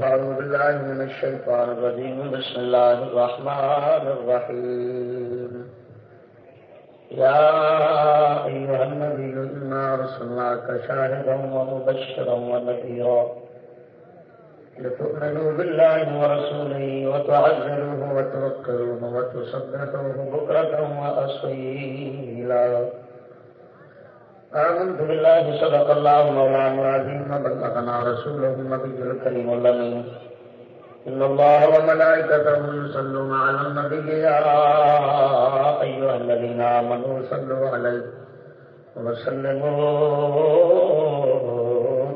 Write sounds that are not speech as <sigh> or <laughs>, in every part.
فأعوذ بالله من الشيطان الرجيم. بسم الله الرحمن الرحيم. يا أيها النبي، إنا رسلناك شاهدا ومبشرا ونذيرا. لتؤمنوا بالله ورسوله وتعزروه وتوكروه وتصدقوه بكرة وأصيلا. آمنت بالله صدق الله مولانا العظيم وبلغنا رسوله النبي الكريم اللمين إن الله وملائكته يصلون على النبي يا أيها الذين آمنوا صلوا عليه وسلموا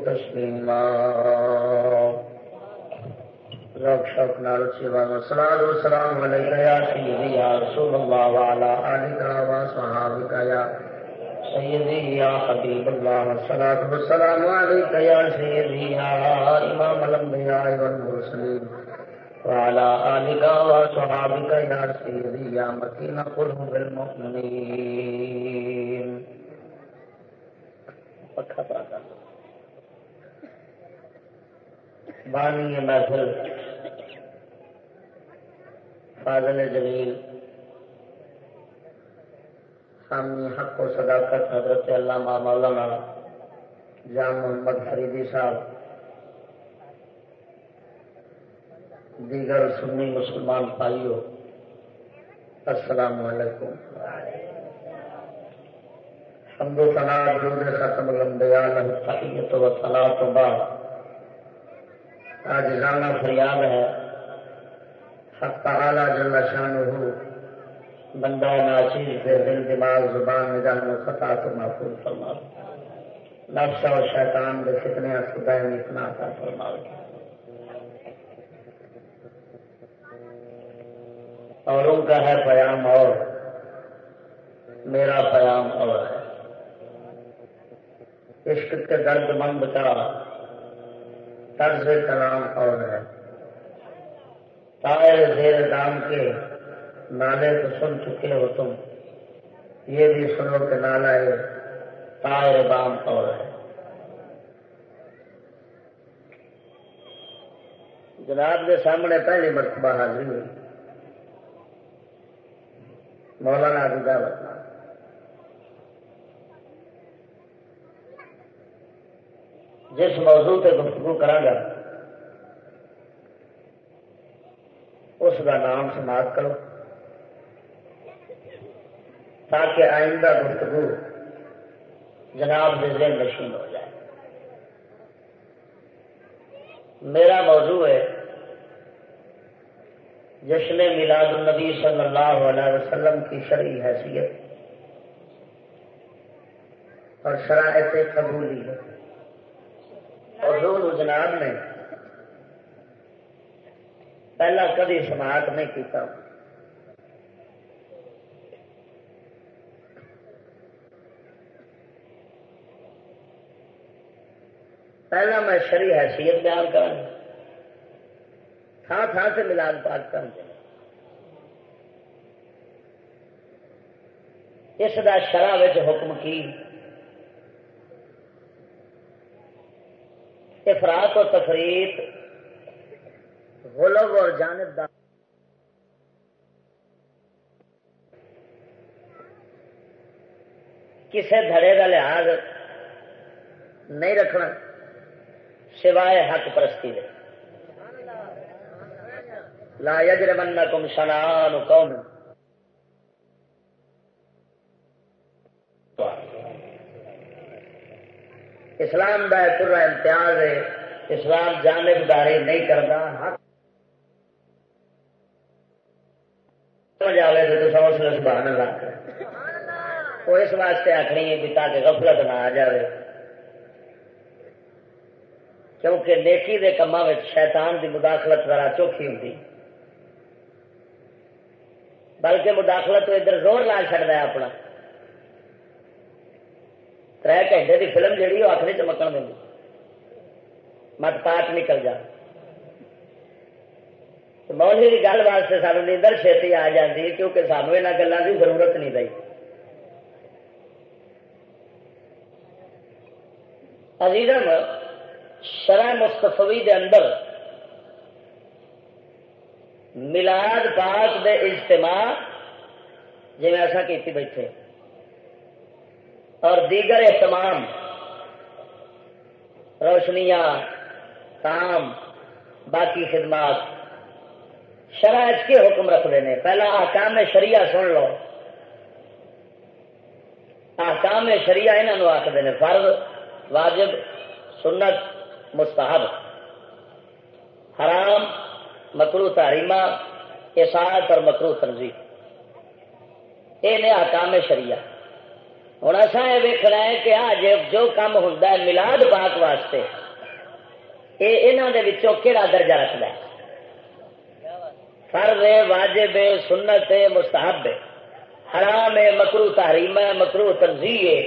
تسليما. ذوق شوق نال سیوا والصلاة والسلام عليك يا سيدي يا رسول الله وعلى آلك وصحابك يا سيدي يا حبيب الله الصلاة والسلام عليك يا سيدي يا إمام الأنبياء والمرسلين وعلى آلك وصحابك يا سيدي يا مكين قلوب المؤمنين بانی محفل۔ فاضل جلیل سامی حق و صداقت حضرت علامہ مولانا جام محمد فریدی صاحب، دیگر سنی مسلمان بھائیو السلام علیکم۔ حمد و تنا درود ختم لمبیا تحیت و تنا تو بعد۔ آج رانا فریاد ہے، حق تعالی جل شانہ بندہ ناچیز پھر دل دماغ زبان نگاہ میں خطا تو محفوظ فرما نفس اور شیطان کے فتنے خدا میں اتنا تھا فرما اور ان کا ہے پیام اور۔ میرا پیام اور ہے۔ عشق کے درد مند کا طرز کلام اور ہے۔ تائر زیر دام کے نالے تو سن چکے ہو تم۔ یہ بھی سنو کہ نالا ہے تائر بام اور ہے۔ جناب کے سامنے پہلی مرتبہ حاضری ہوئی۔ مولانا گا بتنا جس موضوع پہ گفتگو کرا گا، اس کا نام سماعت کرو۔ تاکہ آئندہ گفتگو جناب ذہن نشین ہو جائے۔ میرا موضوع ہے جشن میلاد النبی صلی اللہ علیہ وسلم کی شرعی حیثیت اور شرائط قبولی ہے۔ اور دونوں جناب نے پہلا کبھی سماعت نہیں کیتا۔ پہلا میں شری حیثیت بیان کروں تھان تھان سے ملان پاک کر اس کا شرح حکم کی؟ افراد و تفریح غلب اور جانبدار۔ کسی دھڑے کا لحاظ نہیں رکھنا۔ سوائے حق پرستی دے لا یجرمنکم شنان قوم۔ اسلام کا پورا امتیاز ہے۔ اسلام جانبداری نہیں کرتا۔ حق۔ سمجھ تو سمجھ لو، سبحان اللہ۔ وہ اس واسطے آخری ہے تاکہ غفلت نہ آ جائے کیونکہ نیکی دے کما شیطان دی مداخلت ذرا چوکھی ہوتی بلکہ مداخلت ادھر زور لا چڑتا ہے اپنا۔ تر گھنٹے دی فلم جہی وہ آخری چمکن دیں مت پاٹ نکل جا۔ مولوی کی گل واسطے سانو نیندر چھتی آ جاتی ہے کیونکہ سانو یہاں گلوں کی ضرورت نہیں رہی عزیزم شرح مستفوی دے اندر ملاد پاک دے اجتماع جی ایسا کی بیٹھے اور دیگر اہتمام روشنیاں، کام، باقی خدمات شرائط کے حکم رکھتے ہیں پہلا آکام شریعہ سن لو۔ آکام شریعہ انہوں آخر نے فرض، واجب، سنت مستحب۔ حرام مکرو تاریما احساس اور مکرو تنظیم یہ نے آکام شریعہ۔ ہوں اصا یہ ویکنا ہے کہ آج جو کام ہوں ملاد پاک واسطے یہ انہوں کہڑا درجہ رکھتا ہے؟ فرض واجب سنت مستحب حرام ہے مکرو تحریم ہے مکرو تنظیم ہے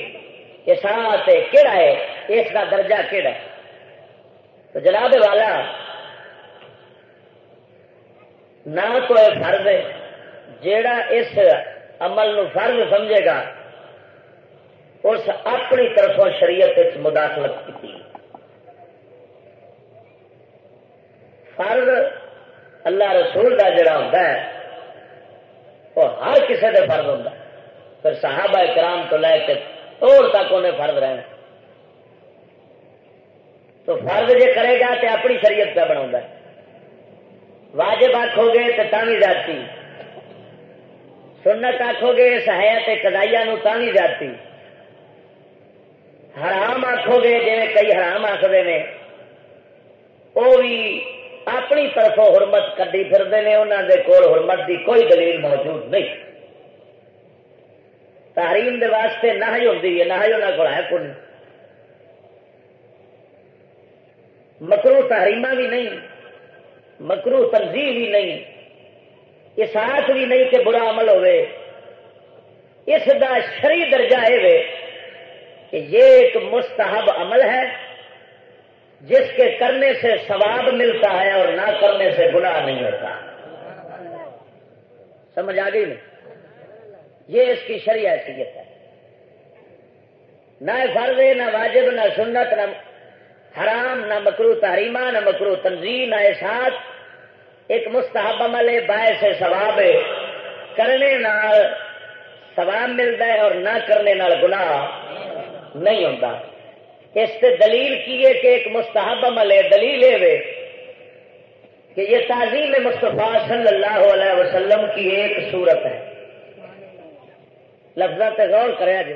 احساس ہے کہڑا ہے، اس کا درجہ کہڑا ہے؟ تو جناب والا، نہ تو فرض ہے، جیڑا اس عمل نو فرض سمجھے گا، اس اپنی طرفوں شریعت مداخلت کی فرض اللہ رسول کا جڑا ہوتا ہے، وہ ہر کسی کے فرض ہوتا ہے۔ پھر صحابہ کرام تو لے کے توڑ تک انہیں فرض رہنا۔ تو فرض جی کرے گا تو اپنی شریعت کا بنا واجب آخو گے تو تھی جاتی سنت آخو گے سہایت کدائیا تھی جاتی حرام آخو گے جی کئی حرام آخر نے۔ وہ بھی اپنی طرف حرمت کدی پھرتے ہیں انہوں دے کول حرمت دی کوئی دلیل موجود نہیں۔ تحریم دے واسطے نہ ہی ہوتی ہے نہ ہی انہوں کو ہے کون۔ مکرو تحریمہ بھی نہیں، مکرو تنظیم بھی نہیں اساس بھی نہیں کہ برا عمل ہوئے۔ اس دا شری درجہ ہے کہ یہ ایک مستحب عمل ہے، جس کے کرنے سے ثواب ملتا ہے اور نہ کرنے سے گناہ نہیں ہوتا۔ سمجھ آ گئی نہیں یہ اس کی شری حیثیت ہے۔ نہ فرض، نہ واجب، نہ سنت، نہ حرام نہ مکرو، تحریمہ نہ مکرو تنظیم نہ احساس، ایک مستحب عمل ہے، باعث ثواب ہے۔ کرنے نال ثواب ملتا ہے اور نہ کرنے نال گناہ نہیں ہوتا اس سے دلیل کی ہے کہ ایک مستحب عمل ہے، دلیل ہے کہ یہ تعظیم مصطفیٰ صلی اللہ علیہ وسلم کی ایک صورت ہے۔ لفظ غور کرے جی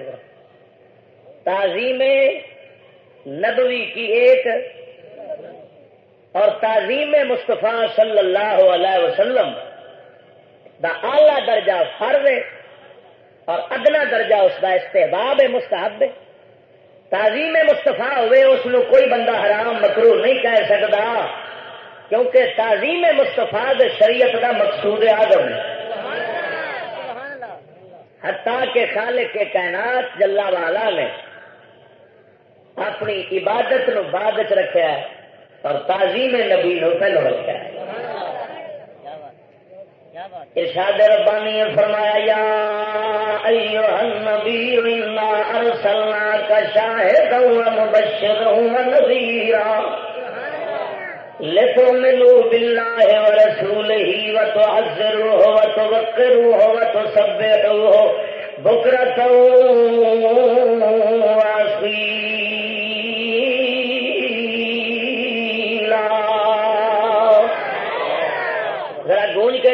تعظیم نبوی کی ایک اور تعظیم مصطفیٰ صلی اللہ علیہ وسلم دا اعلی درجہ فرض ہے اور ادنا درجہ اس کا استحباب ہے مستحب ہے۔ تعظیم مستفا ہوئے اس کو کوئی بندہ حرام مکرو نہیں کہہ سکتا کیونکہ تعظیم مستفا شریعت کا مقصود آدم حتیٰ کہ خالق کے کائنات جلا والا نے اپنی عبادت نو بعد چ رکھا ہے اور تعظیم نبی نو پہلو رکھا ہے۔ ارشاد ربانی فرمایا، یا ایوہ النبی، انا ارسلنا کا شاہد و مبشر و نذیرا۔ لتؤمنوا بالله ورسوله وتعزروه وتوقروه وتسبحوه بكرة وأصيلا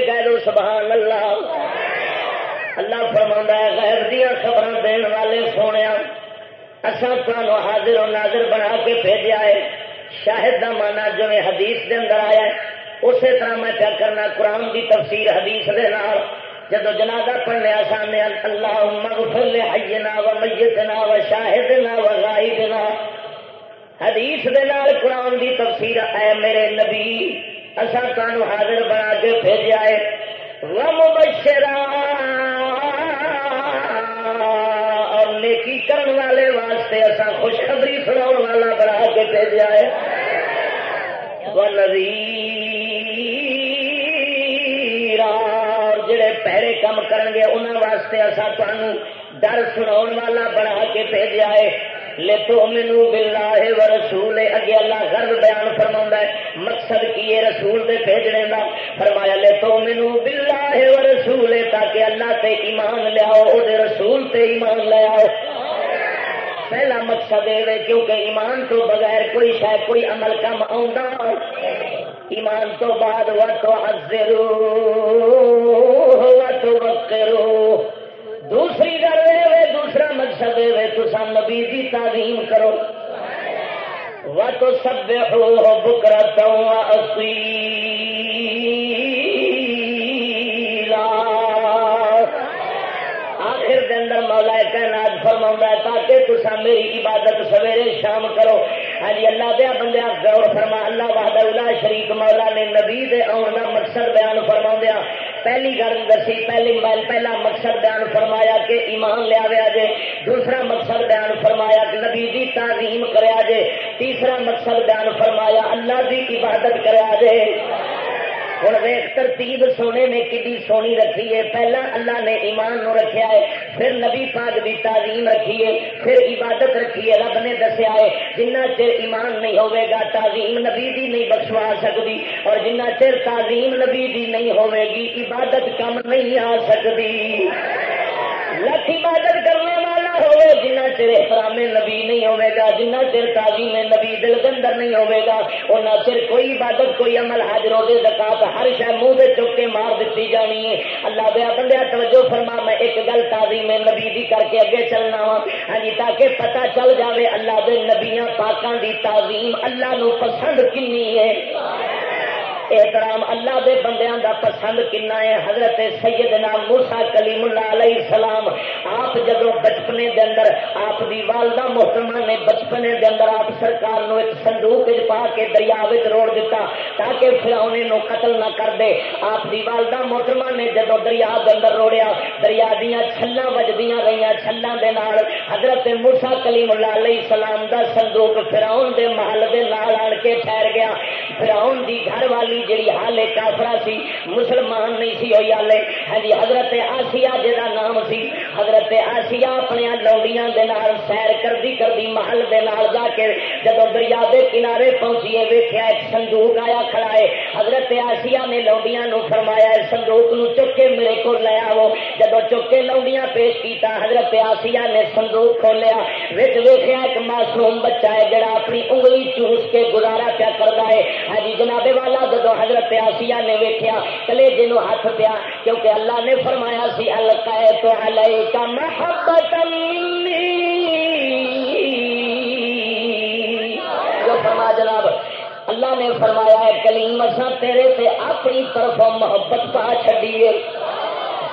کے کہہ سبحان اللہ۔ اللہ فرما غیر دیا خبر دین والے سونے اصل تمہوں حاضر و ناظر بنا کے بھیجا ہے۔ شاہد کا مانا جو حدیث دے اندر آیا ہے، اسی طرح میں کیا کرنا، قرآن کی تفسیر حدیث دے نال۔ جب جنازہ پڑھنے سامنے اللہ مغفر حینا و میتنا و شاہدنا و غائبنا۔ حدیث دے نال قرآن کی تفسیر، اے میرے نبی اچھا اصا تمہوں حاضر بنا کے بھیجا ہے۔ رم بشرا۔ اور نیکی کرن والے واسطے اصا خوشخبری سنا والا بنا کے بھیجا ہے۔ جڑے پیڑے کام کرن گے انہوں واسطے اصا تمہوں ڈر سنا والا بنا کے بھیجا ہے۔ لے تو مینو بلا ہے رسول اگے اللہ گرد بیان فرما ہے، مقصد کی ہے رسول دے بھیجنے کا فرمایا لے تو مینو بلا ہے وہ رسول تاکہ اللہ تے ایمان لیاؤ وہ رسول تے ایمان لے آؤ۔ پہلا مقصد یہ کیونکہ ایمان تو بغیر کوئی شاید کوئی عمل کم آ ایمان تو بعد و تو حضرو تو وقرو دوسری گل یہ دوسرا مقصد یہ تو نبی کی تعلیم کرو. و تو سب ہو بکرا اسی آخر دے اندر مولا کائنات فرما تاکہ تسا میری عبادت سویرے شام کرو. ہاں جی، اللہ دیا بندیا غور فرما، اللہ وحد اللہ شریف مولا نے نبی دے آن کا مقصد بیان فرما دیا پہلی گل دسی، پہلی پہلا مقصد بیان فرمایا کہ ایمان لیا جے دوسرا مقصد بیان فرمایا کہ نبی دی تعظیم کریا جے تیسرا مقصد بیان فرمایا اللہ دی عبادت کریا جے ہوں ویخ ترتیب سونے نے کھی سونی رکھی ہے۔ پہلا اللہ نے ایمان نو رکھیا ہے، پھر نبی پاک دی تعظیم رکھی ہے، پھر عبادت رکھی ہے۔ رب نے دسیا ہے، جنہ چر ایمان نہیں ہوئے گا، تعظیم نبی دی نہیں بخشوا سکتی اور جنہ چر تعظیم نبی دی نہیں ہوئے گی، عبادت کم نہیں آ سکتی لکھ عبادت کرنے والا ہوئے، جنہ چر احترام نبی نہیں ہوئے گا، جنہ چر تعظیم نبی دل کے اندر نہیں ہوئے گا ان چر کوئی عبادت، کوئی عمل حاضر ہوتے زکات، ہر شہ منہ سے چک کے مار دیتی جانی ہے۔ اللہ دیا بندہ توجہ فرما، میں ایک گل تعظیم نبی دی کر کے اگے چلنا وا ہاں جی تاکہ پتہ چل جاوے اللہ دے نبیاں پاکاں دی تعظیم اللہ نو پسند کنی ہے۔ احترام اللہ دے بندیاں دا پسند کنا ہے، حضرت سیدنا موسا کلیم اللہ علیہ السلام۔ آپ جدو بچپنے دے اندر، آپ دی والدہ محترمہ نے بچپنے دے اندر آپ سرکار نو ایک صندوق پا کے دریا روڑ دیتا تاکہ فراؤنے نو قتل نہ کر دے۔ آپ دی والدہ محترمہ نے جدو دریا دے اندر روڑیا، دریا دیا چھلا وجدیاں رہی چھلا دے نال۔ حضرت موسا کلیم اللہ علیہ السلام دا صندوق فراؤن دے محل دے نال آن کے ٹھہر گیا۔ فراؤن دی گھر والی جڑی حالے کافرا سی، مسلمان نہیں سی ہوئی ہالے ہاں جی حضرت آسیا جا نام سی، حضرت آسیا اپنے لوڈیاں دے نال سیر کردی کردی محل دے نال جا کے جب دریا دے کنارے پہنچیے ویخیا ایک صندوق آیا کھڑا ہے۔ حضرت آسیا نے لوڈیاں نو فرمایا، اس صندوق نو چک کے میرے کو لے آو۔ جب چک کے لوڈیاں پیش کیتا، حضرت آسیا نے صندوق کھولیا۔ وچ ویخیا ایک معصوم بچہ ہے، جڑا اپنی انگلی چوس کے گزارا پیا کرتا ہے۔ ہاں جی جناب والا جب جدو حضرت آسیا نے ویکیا کلے جنو ہاتھ پیا، کیونکہ اللہ نے فرمایا سی، القیت تو کا منی۔ جو فرما جناب، اللہ نے فرمایا ہے، کلیم اصا تیرے سے اپنی طرف محبت پا چڈیے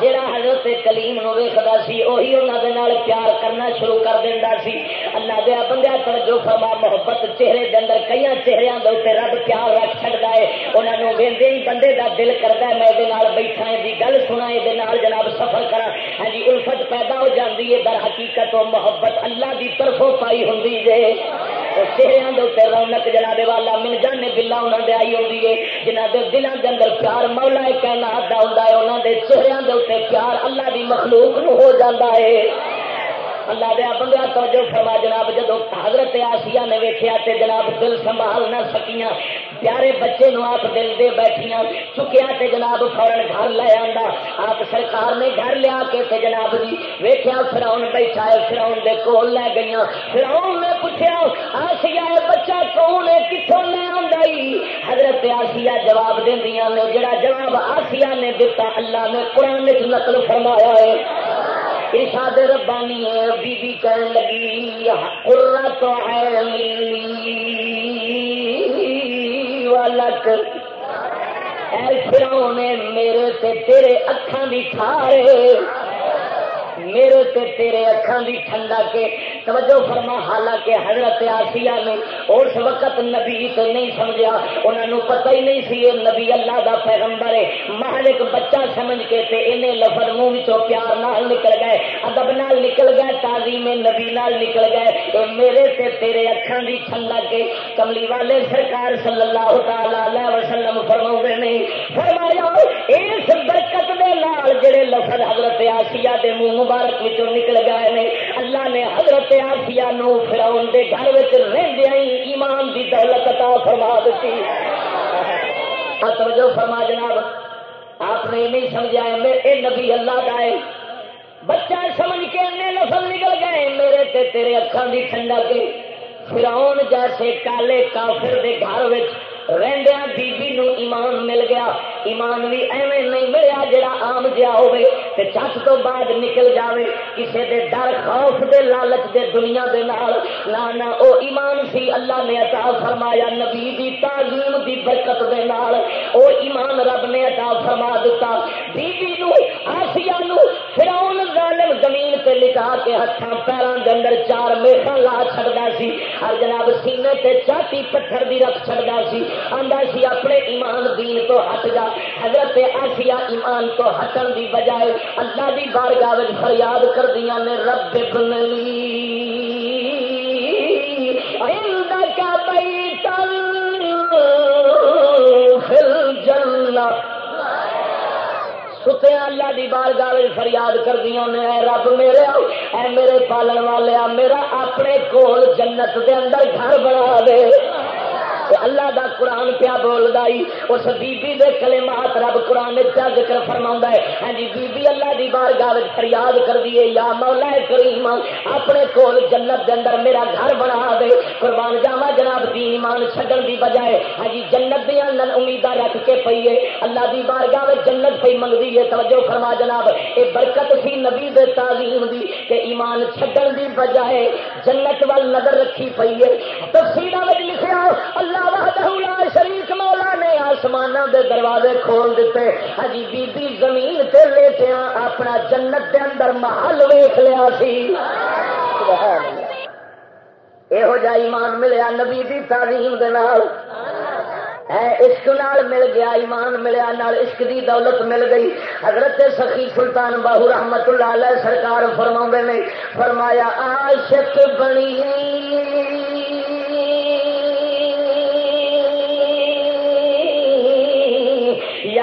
جہاں حضرت کلیم نو ویکتا سی وہی انہوں نے پیار کرنا شروع کر دینا سی۔ اللہ دیا بندہ توجہ فرما، محبت چہرے کے اندر کئی چہرے کے رب پیار رکھ چڑتا ہے۔ انہوں نے وہدے ہی بندے کا دل کرتا ہے، میں یہ بیٹھا ہے گل سنا یہ جناب سفر کرا ہاں جی الفت پیدا ہو جاتی ہے، در حقیقت و محبت اللہ کی طرفوں پائی ہوں جی چہرے کے رونق جناب والا، من جانے بلا انہوں نے آئی ہوتی ہے۔ جنہ کے دلوں کے اندر پیار مولا کہنا آتا ہوں انہوں کے چہرے تے پیار اللہ دی مخلوق نو ہو جاتا ہے۔ اللہ دیا بندہ توجہ فرما جناب جدو حضرت آسیا نے ویکیا تے جناب دل سنبھال نہ سکیاں، پیارے بچے نو آپ دل دے بیٹھیاں، چکیا تے جناب فورن گھر لے آندا، آپ سرکار نے گھر لیا کے تے جناب جی ویکیا فراؤن بیٹھا ہے، فراؤن دے کول لے گئی فراؤن نے پوچھا آسیا بچہ کون ہے؟ کتوں لے آئی حضرت آسیا جواب دیا نے، جڑا جواب آسیا نے دتا، اللہ نے قرآن نقل فرمایا ہے۔ ارشاد ربانی ہے بی بی کہنے لگی قرۃ عین ہے والک اے فرعون، میرے تے تیرے اکھاں دی ٹھارے۔ میرے تے تیرے اکھاں دی ٹھنڈا کے توجہ فرما، حالانکہ حضرت آسیہ نے اس وقت نبی تو نہیں سمجھا انہوں نے پتہ ہی نہیں سی نبی اللہ دا پیغمبر ہے۔ محل ایک بچہ سمجھ کے تے انہیں لفظ منہ چو پیار نال نکل گئے، ادب نال نکل گئے، تعظیم نبی نال نکل گئے۔ اے میرے تے تیرے اکھان دی ٹھنڈا کے کملی والے سرکار صلی اللہ تعالی علیہ وسلم فرماؤ نے، فرمایا، اس برکت دے نال جڑے لفظ حضرت آسیہ دے منہ مبارک نکل گئے نے اللہ نے حضرت آسیا نو فراؤن دے گھر رہدیا ہی ایمان دی دولت عطا فرما دیتی توجہ فرما جناب، آپ نے نہیں سمجھا اے نبی اللہ کا ہے۔ بچہ سمجھ کے انے لفظ نکل گئے۔ میرے تے تیرے اکھان دی ٹھنڈا کے فراؤن جیسے کالے کافر دے گھر رہدیا بی بی نو ایمان مل گیا، ایمان بھی ایویں نہیں ملیا جڑا آم جہا ہوے تے چٹ تو بعد نکل جاوے، کسے دے ڈر، خوف دے لالچ دے دنیا دے نال۔ لانا او ایمان سی اللہ نے عطا فرمایا، نبی دی تعلیم دی برکت دے نال۔ او ایمان رب نے عطا فرما دیتا بی بی نو، آسیہ نو، فرعون ظالم زمین تے لٹا کے ہتھاں پیراں دے اندر چار میخاں لا چھڑدا سی۔ ہر جناب سینے تے چاٹی پتھر دی رکھ چھڑدا سی۔ آندا سی اپنے ایمان دین تو ہٹ جا۔ حضرت آسیا ایمان تو ہٹن دی بجائے اللہ دی بارگاہ فریاد کر دیا نے، رب ابن ستیا اللہ دی بار گاہ فریاد کر دیا نے، اے رب میرے اے میرے پالن والے میرا اپنے کول جنت دے اندر گھر بنا دے۔ اللہ دا قرآن پیا بول گئی اس بی بی دے کلمات رب قرآن پیا ذکر فرما ہے۔ ہاں جی بی بی اللہ دی بار گاہ فریاد کر دیے یا مولا کریم، اپنے کول جنت دے اندر میرا گھر بنا دے۔ قربان جاوا جناب دین ایمان چھڈن دی بجائے۔ ہاں جی جنت دیا امیدہ رکھ کے پیے اللہ دی بار گاہ جنت پی منگتی ہے۔ توجہ فرما جناب، اے برکت سی نبی دے تعلیم دی کہ ایمان چھڈن دی بجائے جنت وال نظر رکھی پی ہے۔ تفصیلات لکھا اللہ وحدہ اللہ شریف مولا نے آسمان دے دروازے کھول دیتے۔ ہجی بی بی زمین تے لیٹیا اپنا جنت دے اندر محل ویخ لیا سی۔ یہو جا ایمان ملیا نبی دی تعلیم دے نال۔ عشق نال مل گیا، ایمان ملیا نال عشق دی دولت مل گئی۔ حضرت سخی سلطان باہو رحمت اللہ علیہ سرکار فرما نے، فرمایا، عاشق بنی۔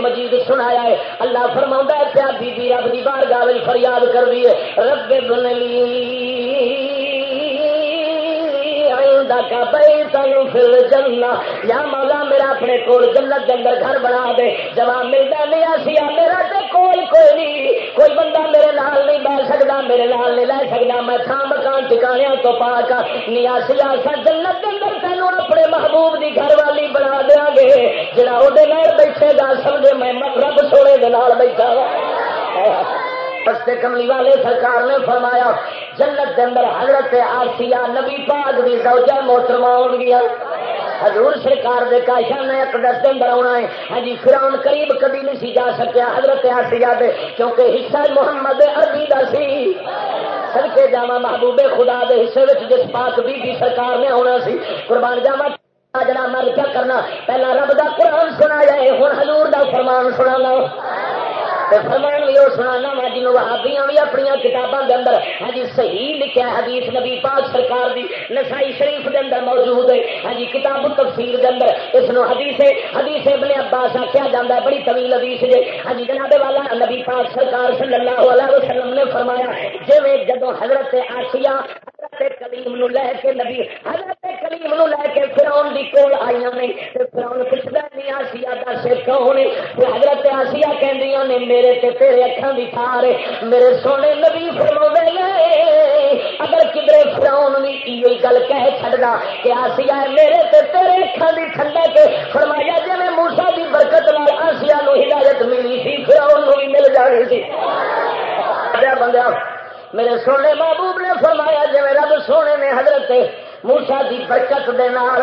مجید سنایا ہے۔ اللہ فرما ہے پیا بی بی رب دی بار گاہ فریاد کر دی ہے۔ رب بن فل جنہ یا مولا، میرا اپنے کول جنت جنگل گھر بنا دے۔ جب ملتا نہیں سیا میرا تے کول کوئی نہیں۔ کوئی بندہ میرے نال نہیں بہ سکتا میرے نال نہیں لے سکتا میں تھان مکان ٹکانے تو پا کر ہاں۔ نیا سیا جنت کے اندر تینوں اپنے محبوب دی گھر والی نہیں بنا دیا گے۔ جڑا وہ بیٹھے گا، سمجھے میں رب سونے دال بیٹھا وا۔ پستے کملی والے سرکار نے فرمایا، جنت کے اندر حضرت آسیا نبی پاک بھی سوچا موسم آن گیا۔ حضور سرکار دے کاشان اقدس کے اندر آنا ہے۔ ہاں جی فراؤن قریب کبھی نہیں سی جا سکیا حضرت آسیا دے، کیونکہ حصہ محمد عربی دا سی۔ سڑکے جاوا محبوبے خدا دے حصے جس پاک بی بی سرکار نے آنا سی، قربان جاوا کرنا پہلا رب دا قرآن سنا جائے ہوں حضور دا فرمان سنا فرمان بھی وہ سنا وا جنوب وہابیاں بھی اپنی کتابوں کے اندر ہاں جی صحیح لکھا ہے حدیث نبی پاک سرکار دی، نسائی شریف کے اندر موجود ہے۔ ہاں جی کتاب تفسیر کے اندر اس نو حدیث حدیث ابن عباس آخیا جا ہے، بڑی طویل حدیث جی ہاں جی جناب والا نبی پاک سرکار صلی اللہ علیہ وسلم نے فرمایا جی جدو حضرت آسیا حضرت کلیم نو لے کے نبی، حضرت کلیم نو لے کے فراؤن دی کول آئی نے فراؤن پوچھتا نہیں آسیا دس کون حضرت آسیا کہ میرے تے تیرے اکھان دی تھار میرے سونے نبی فرما گئے اگر کدھر فراؤن بھی یہ گل کہہ چڑھنا کہ آسیا میرے تے تیرے اکھان دی ٹھنڈا کے فرمایا جی میں موسا دی برکت نال آسیا نو ہدایت ملی سی فراؤن نو بھی مل جانی سی. بندہ، میرے سونے محبوب نے فرمایا جی رب سونے نے حضرت موسا کی برکت دے نال۔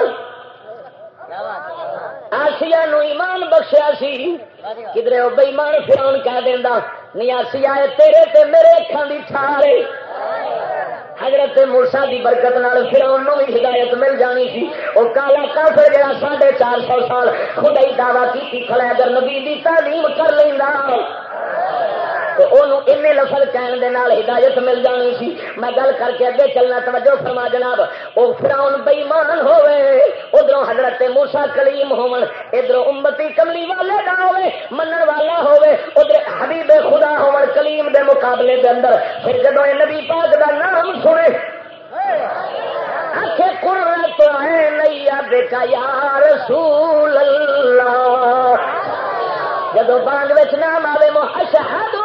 آسیا نو ایمان بخشیا سی۔ کدھر وہ بےمان فراؤن کہہ دینا نہیں آسیا تیرے تے میرے اکھان کی ٹھارے حضرت مورسا کی برکت نال فراؤن نو بھی ہدایت مل جانی سی۔ وہ کالا کافر جڑا ساڑھے چار سو سال خدا ہی دعوی کی کھڑا اگر نبی دی تعلیم کر لینا لفظ کہنے دے نال ہدایت مل جانی سی میں گل کر کے اگے چلنا توجہ فرما جناب وہ فراؤن بےمان ہوئے ادھر حضرت موسا کلیم ہون ادھر امتی کملی والے نہ ہوئے منن والا ہوئے ادھر حبیب خدا ہون کلیم دے مقابلے دے اندر پھر جب نبی پاک دا نام سنے تو ہے نیا دیکھا یا رسول اللہ جب بانگ نام آئے محشہد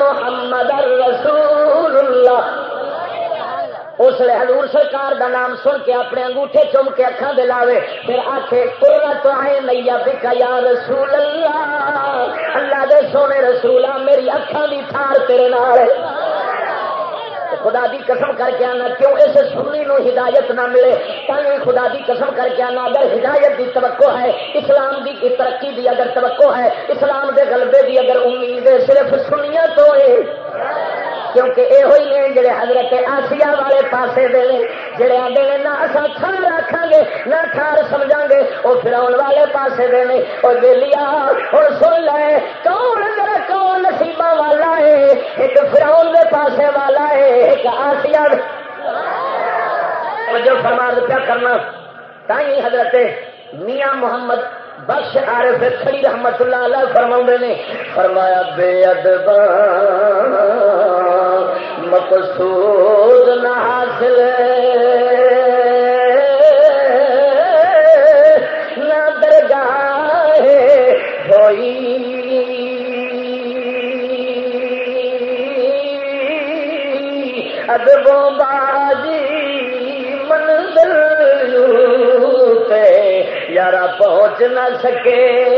محمد رسول اللہ اس لیے حضور سرکار دا نام سن کے اپنے انگوٹھے چم کے اکھان دے لاوے۔ پھر آخے پورا تو آئے نیا بکا یا رسول اللہ اللہ دے سونے رسولہ میری اکھان دی تھار تیرے نال خدا دی قسم کر کے آنا، کیوں اس سنی نو ہدایت نہ ملے؟ تھی خدا دی قسم کر کے آنا، اگر ہدایت دی توقع ہے، اسلام دی ترقی دی اگر توقع ہے، اسلام دے غلبے دی اگر امید ہے، صرف سنیا تو ہے۔ کیونکہ یہ ہوئی نے جڑے حضرت آسیا والے پاسے دے جڑے آدھے نے نہ اصا تھار آخان گے، نہ تھار سمجھا گے وہ فراؤن والے پاسے دے اور دے لیا اور سن لے، کون ذرا کون نصیبہ والا ہے؟ ایک فراؤن دے پاسے والا ہے، ایک آسیا جو فرماد کیا کرنا تھی حضرت میاں محمد بخش عارف کھڑی رحمت اللہ علیہ فرما نے، فرمایا، بے ادب مقصود نہ حاصل نہ درگاہ ہوئی۔ ادبوں بازی یار پہنچ نہ سکے۔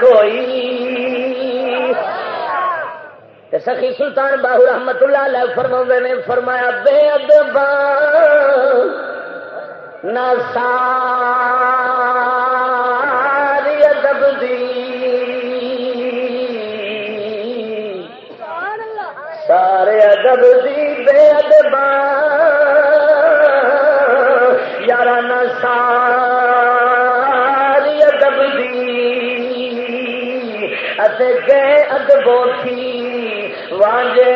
کوئی۔ سخی سلطان باہو رحمت اللہ علیہ فرما نے فرمایا، بے ادبا نہ ساری ادب دی۔ سارے ادب دی بے ادبا یار ساری ادب دی گئے ادبوں تھی۔ وانجے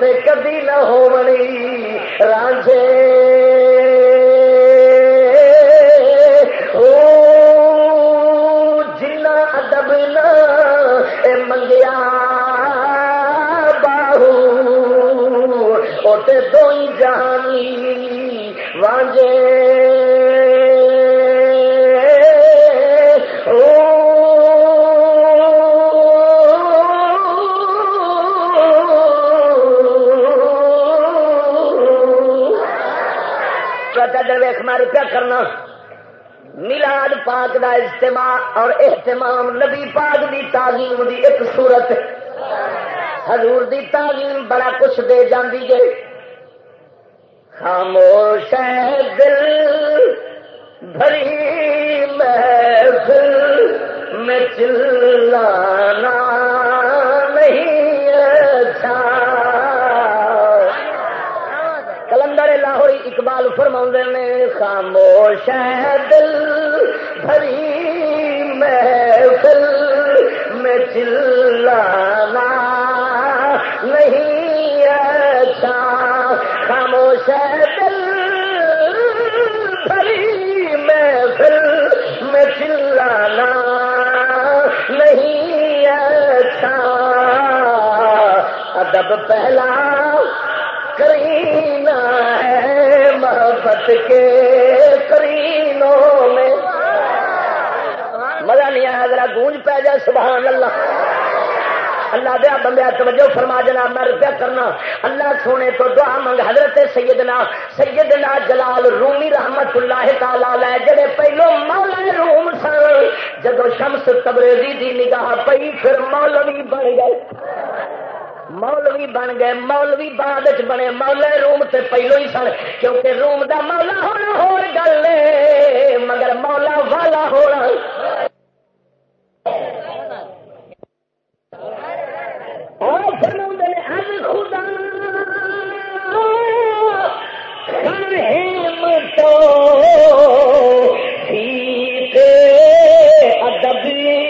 تے کدی نہ ہومنی رانجے او جنا ادب نہ اے منگیا باہو او تے دو ہی ویخ مار کیا کرنا۔ ملاد پاک دا اجتماع اور اہتمام نبی پاک دی تعلیم دی ایک صورت۔ حضور دی تعلیم بڑا کچھ دے جاندی جے خاموش ہے دل، بھری محفل میں چلانا نہیں اچھا۔ کلندر لاہوری اقبال فرما نے خاموش ہے دل بھری محفل میں چلانا نہیں اچھا۔ خاموش ہے دل بھری محفل میں چلانا نہیں اچھا۔ ادب پہلا کرینا ہے۔ محبت کے کرینوں میں۔ مزہ نہیں آیا، ذرا گونج پہ جائے، سبحان اللہ۔ اللہ دیا بندہ توجہ فرما جناب، میں روپیہ کرنا۔ اللہ سونے تو دعا منگ، حضرت سیدنا سیدنا جلال رومی رحمت اللہ تعالی جڑے پہلو مولا روم سن۔ جدو شمس تبریزی دی نگاہ پئی، پھر مولوی بن گئے۔ مولوی بن گئے، مولوی بعد بنے مولا روم سے پہلو ہی سن، کیونکہ روم دا مولا ہونا ہو گل مگر مولا والا ہونا خدا تو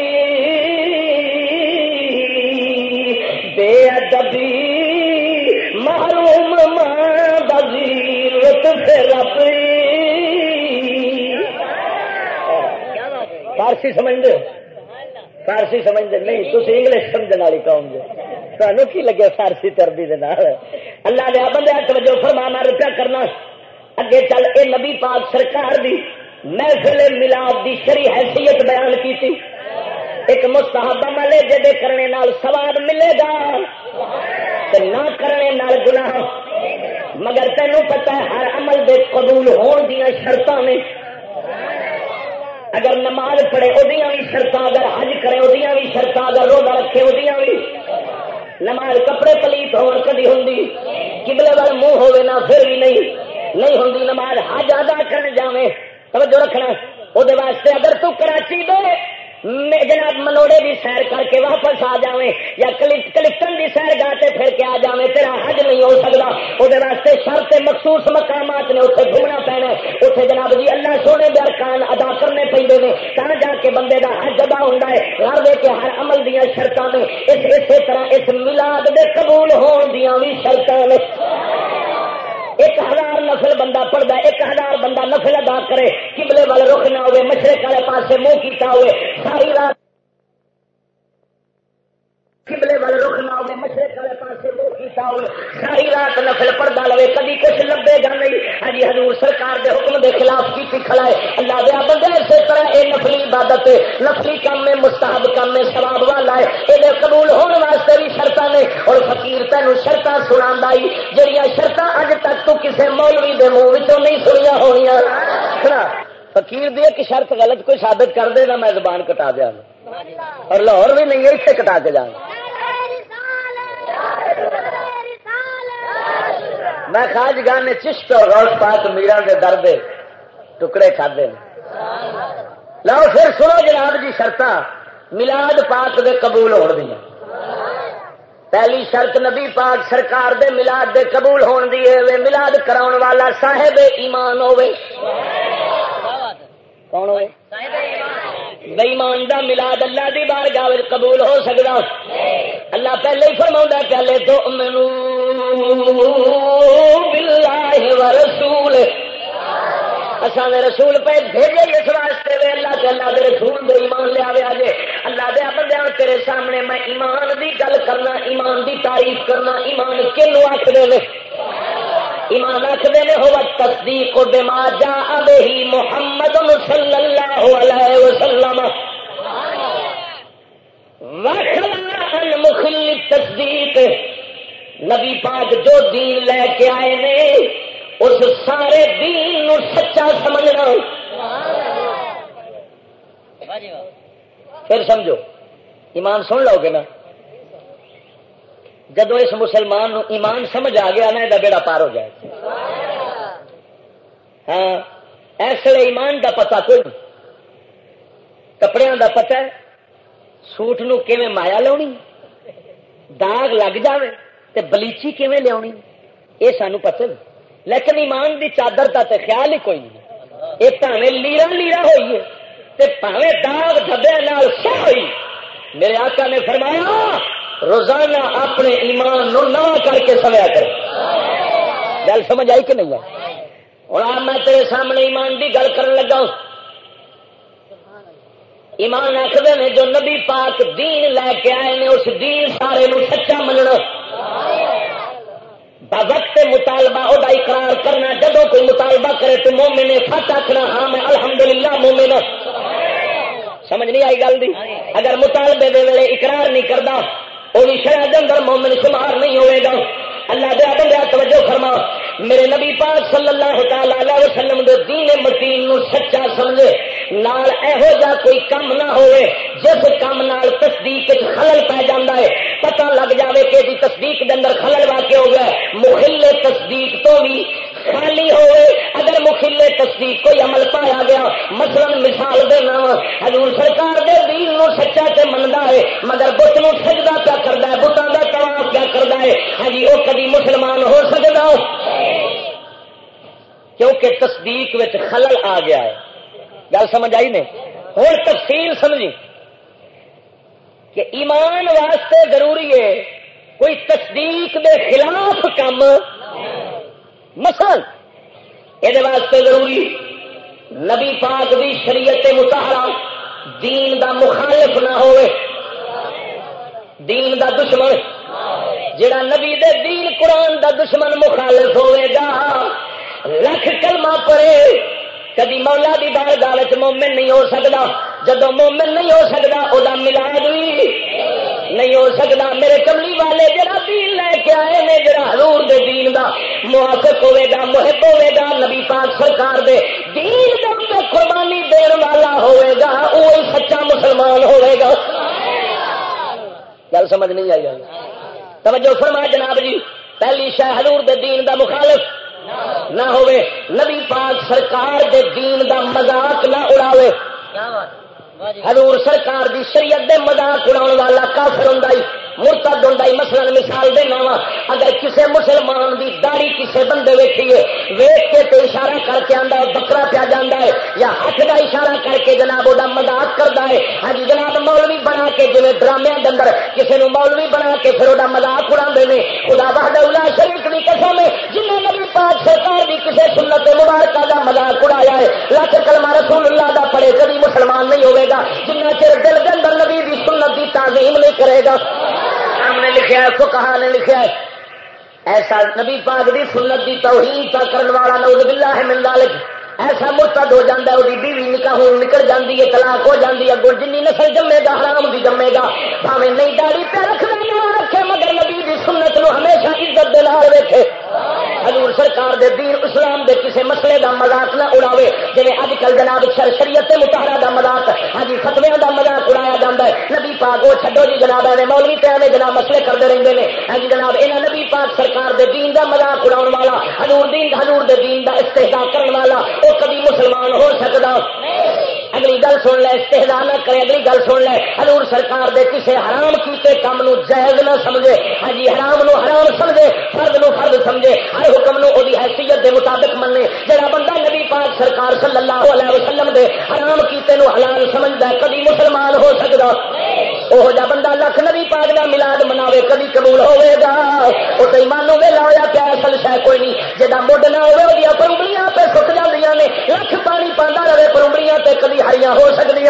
کبھی محروم میں بزیرت سے ربی فارسی سمجھتے فارسی سمجھتے نہیں تھی انگلش سمجھنے والی قوم جو۔ تمہیں کی لگے فارسی تربی دے اللہ دیا بندے توجہ فرما، میں روپیہ کرنا۔ اگے چل، اے نبی پاک سرکار دی محفل ملاد دی شری حیثیت بیان کی تھی ایک مستحب عمل ہے جدے کرنے نال سواد ملے گا۔ نہ کرنے نال گناہ۔ مگر تینوں پتا ہے ہر عمل دے قبول ہون دیا شرط نے۔ اگر نماز پڑھے وہ بھی شرط اگر حج کرے وہ بھی شرط اگر روزہ رکھے وہ بھی نماز کپڑے پلیت ہو کدی ہوں کبلے وال منہ ہوے نہ پھر بھی نہیں۔ نہیں ہوں نماز حج ادا کرنے جاوے توجہ رکھنا وہ واسطے اگر تو کراچی دے۔ جناب منوڑے بھی سیر کر کے واپس آ جائیں یا کلکٹن بھی سیر گاتے پھر کے آ جائیں تیرا حج نہیں ہو سکتا وہ واسطے شرط مخصوص مقامات نے اتنے گھومنا پینا اتنے جناب جی اللہ سونے دے ارکان ادا کرنے پہ نے کہاں جا کے بندے کا حج ادا ہوتا ہے۔ گھر دے کے ہر عمل دیا شرط نے اس اسی طرح اس ملاد دے قبول ہون دیا بھی شرط نے۔ ایک ہزار نفل بندہ پڑھتا ایک ہزار بندہ نفل ادا کرے کبلے والے رخ نہ ہوئے، مشرق والے پاس منہ کیتا ہوئے، ساری رات قبلے والے رخ نہ ہوئے، مشرق والے پاس منہ ساری رات نفل پڑھتا لوے کبھی کچھ لبے گا نہیں۔ ہاں جی، حضور سرکار دے حکم دے خلاف کی کھڑا ہے۔ اللہ دیا بندے اسی طرح یہ نفلی عبادت ہے۔ نفلی کام میں مستحب کام میں سواب والا ہے۔ یہ قبول ہونے واسطے بھی شرط نے۔ اور فقیر تین شرط سنا جہیا شرط اج تک تو کسی مولوی دے منہ نہیں سنیا ہونی فقیر دی ایک شرط غلط کوئی ثابت کر دے نہ میں زبان کٹا دیا۔ اور لاہور بھی نہیں اتنے کٹا کے جانا۔ میں خاج گان نے چشت اور روش پاک میرا کے درد ٹکڑے کھدے لو پھر سنو جناب جی شرط ملاد پاک دے قبول ہو دیا پہلی شرط نبی پاک سرکار دے ملاد دے قبول ہون دی ہے ملاد کراؤن والا صاحب ایمان ہوے کون ہوئے بےمان دا ملاد اللہ دی بار گاہ قبول ہو سکتا اللہ پہلے ہی فرما پہلے تو باللہ ورسول اصل رسول پہ بھیجے اس واسطے وے اللہ کے اللہ دے رسول دے ایمان لیا جے اللہ دیا بندے تیرے سامنے میں ایمان دی گل کرنا، ایمان دی تعریف کرنا، ایمان کنو آخر ایمان آخر نے ہو تصدیق بما جا ہی محمد صلی اللہ علیہ وسلم. مخل تصدیق نبی پاک جو دین لے کے آئے نے اس سارے دین نو سچا سمجھنا. پھر سمجھو ایمان سن لو گے نا؟ جدو اس مسلمان نو ایمان سمجھ آ گیا نا یہ بیڑا پار ہو جائے ہاں ایسے ایمان دا پتا کوئی نہیں۔ کپڑے دا پتا ہے، سوٹ نو مایا لونی؟ داغ لگ جائے تے بلیچی کیویں لیا یہ سانو پتہ نہیں۔ لیکن ایمان دی چادر کا تو خیال ہی کوئی نہیں۔ یہ پاوے لیرا لیرا ہوئی ہے تے پاوے داغ دبے سو ہوئی۔ میرے آقا نے فرمایا روزانہ اپنے ایمان نو نو کر کے سویا کر گل سمجھ آئی کہ نہیں ہے اور آپ میں تیرے سامنے ایمان کی گل کر لگا ایمان آخر نے جو نبی پاک دین لے کے آئے نے، اس دین سارے نو سچا مننا۔ وقت مطالبہ وہ اقرار کرنا جب کوئی مطالبہ کرے تو مومن نے فٹ آخنا ہاں میں الحمدللہ مومن سمجھ نہیں آئی گل دی؟ اگر مطالبے دے ویلے اقرار نہیں کرتا وہ بھی شہر اندر مومن شمار نہیں ہوئے گا۔ اللہ دیا بندہ توجہ فرما۔ میرے نبی پاک صلی اللہ تعالی وسلم دے دین متین نو سچا سمجھے۔ نال ایہو جا کوئی کم نہ ہوئے، جس کم نال تصدیق خلل پہ جانا ہے، پتہ لگ جاوے کہ جی تصدیق دے اندر خلل واقع ہو گیا مخل تصدیق تو بھی خالی ہوئے، اگر مخل تصدیق کوئی عمل پایا گیا، مثلا مثال دینا حضور سرکار دے دین نو سچا تے مندا ہے، مگر بت نو سجدہ پیا کردا ہے، بتاں دا طواف پیا کردا ہے؟ ہاں جی، او کبھی مسلمان ہو سکدا؟ کیونکہ تصدیق وچ خلل آ گیا ہے۔ گل سمجھ آئی نے؟ ہوں تفصیل سمجھی۔ کہ ایمان واسطے ضروری ہے، کوئی تصدیق دے خلاف کام مثلا یہ واسطے ضروری، نبی پاک بھی شریعت متحرا دین دا مخالف نہ ہوئے، دین دا دشمن، جڑا نبی دے دین قرآن دا دشمن مخالف ہوئے گا، لکھ کلمہ پڑے کدی مولا دی بار مومن نہیں ہو سکتا جدو مومن نہیں ہو سکتا وہ ملاد بھی نہیں ہو سکتا میرے کملی والے جڑا دین لے کے آئے نے، جڑا حضور دے دین دا موافق ہوئے گا، محب ہوئے گا، نبی پاک سرکار دے دین دے قربانی دین والا ہوئے گا وہی سچا مسلمان ہوئے گا۔ گل سمجھ نہیں آئی۔ گل توجہ فرما جناب جی پہلی شہ حضور دے دین دا مخالف نہ ہوئے، نبی پاک سرکار دے دین دا مذاق نہ اڑاوے۔ حضور سرکار دی شریعت دے مذاق اڑاؤ والا کافر ہوں مرتد ہوں مثلا مثال دینا وا، اگر کسی مسلمان دی داڑی کسی بندے ویکھیے ویخ کے تو اشارہ کر کے آتا بکرا پیا جانا ہے یا ہاتھ کا اشارہ کر کے جناب وہ مزاق کرتا ہے ہاں جی، جناب مولوی بنا کے جی ڈرامے کے اندر کسی نے مولوی بنا کے پھر وہ مزاق اڑا دے خدا بہاد شریف کی قسم ہے جنہیں نبی پاک سرکار بھی کسی سنت مبارکہ کا مزاق اڑایا ہے لکھ کلمہ رسول اللہ کا پڑے کبھی مسلمان نہیں ہوئے گا جنہ چر دل کے اندر نبی کی سنت کی تعظیم نہیں کرے گا۔ نے لکھا ہے فکہ نے لکھا ہے ایسا نبی پاک دی سنت دی توہین تا کرن والا نعوذ باللہ من ذالک۔ ایسا مرتد ہو جاتا ہے وہ بیوی نکاح نکل جاتی ہے، طلاق ہو جاتی ہے گڑ جن نسل جمے گا، حرام دی جمے گا۔ بھاوے نہیں داڑھی پہ رکھ رکھے، مگر نبی دی سنت نو ہمیشہ عزت دے لال ویکھے۔ حضور سرکار دے دین، اسلام دے کسے مسئلے دا مذاق نہ اڑاوے۔ جی اج کل جناب شر شریعت متحرہ دا مذاق ہاں جی فتویا دا مذاق اڑایا جاتا ہے۔ نبی پاک وہ چھڈو جی جناب، ایویں مولوی پہ ایویں جناب مسئلے کرتے رہتے ہیں ہاں جی جناب یہاں نبی پاک سرکار دے دین دا مذاق اڑاؤ والا، حضور دین، حضور دے دین دا استحدا کرنے والا وہ کبھی مسلمان ہو سکتا اگلی گل سن لے استحدا نہ کرے، اگلی گل سن لے۔ حضور سرکار دے کسے حرام کیتے کام نو جائز نہ سمجھے۔ ہاں جی حرام نو حرام سمجھے، فرد نو فرد سمجھے۔ ہر حکم نو او حیثیت دے مطابق مننے۔ جڑا بندہ نبی پاک سرکار صلی اللہ علیہ وسلم دے حرام کیتے نو حلال سمجھدا ہے کبھی مسلمان ہو سکدا۔ وہ جا بندہ لکھ نبی پاک دا میلاد مناوے کبھی قبول ہوے گا۔ او تے ایمانوں ویلا ہویا پیا اصل شے کوئی نہیں۔ جدا مڈ نہ ہوے اودیاں پنگلیاں پہ سک جاندیاں نے۔ لکھ پانی پانا رہے پرمڑیاں تے کدی ہریاں ہو سکتی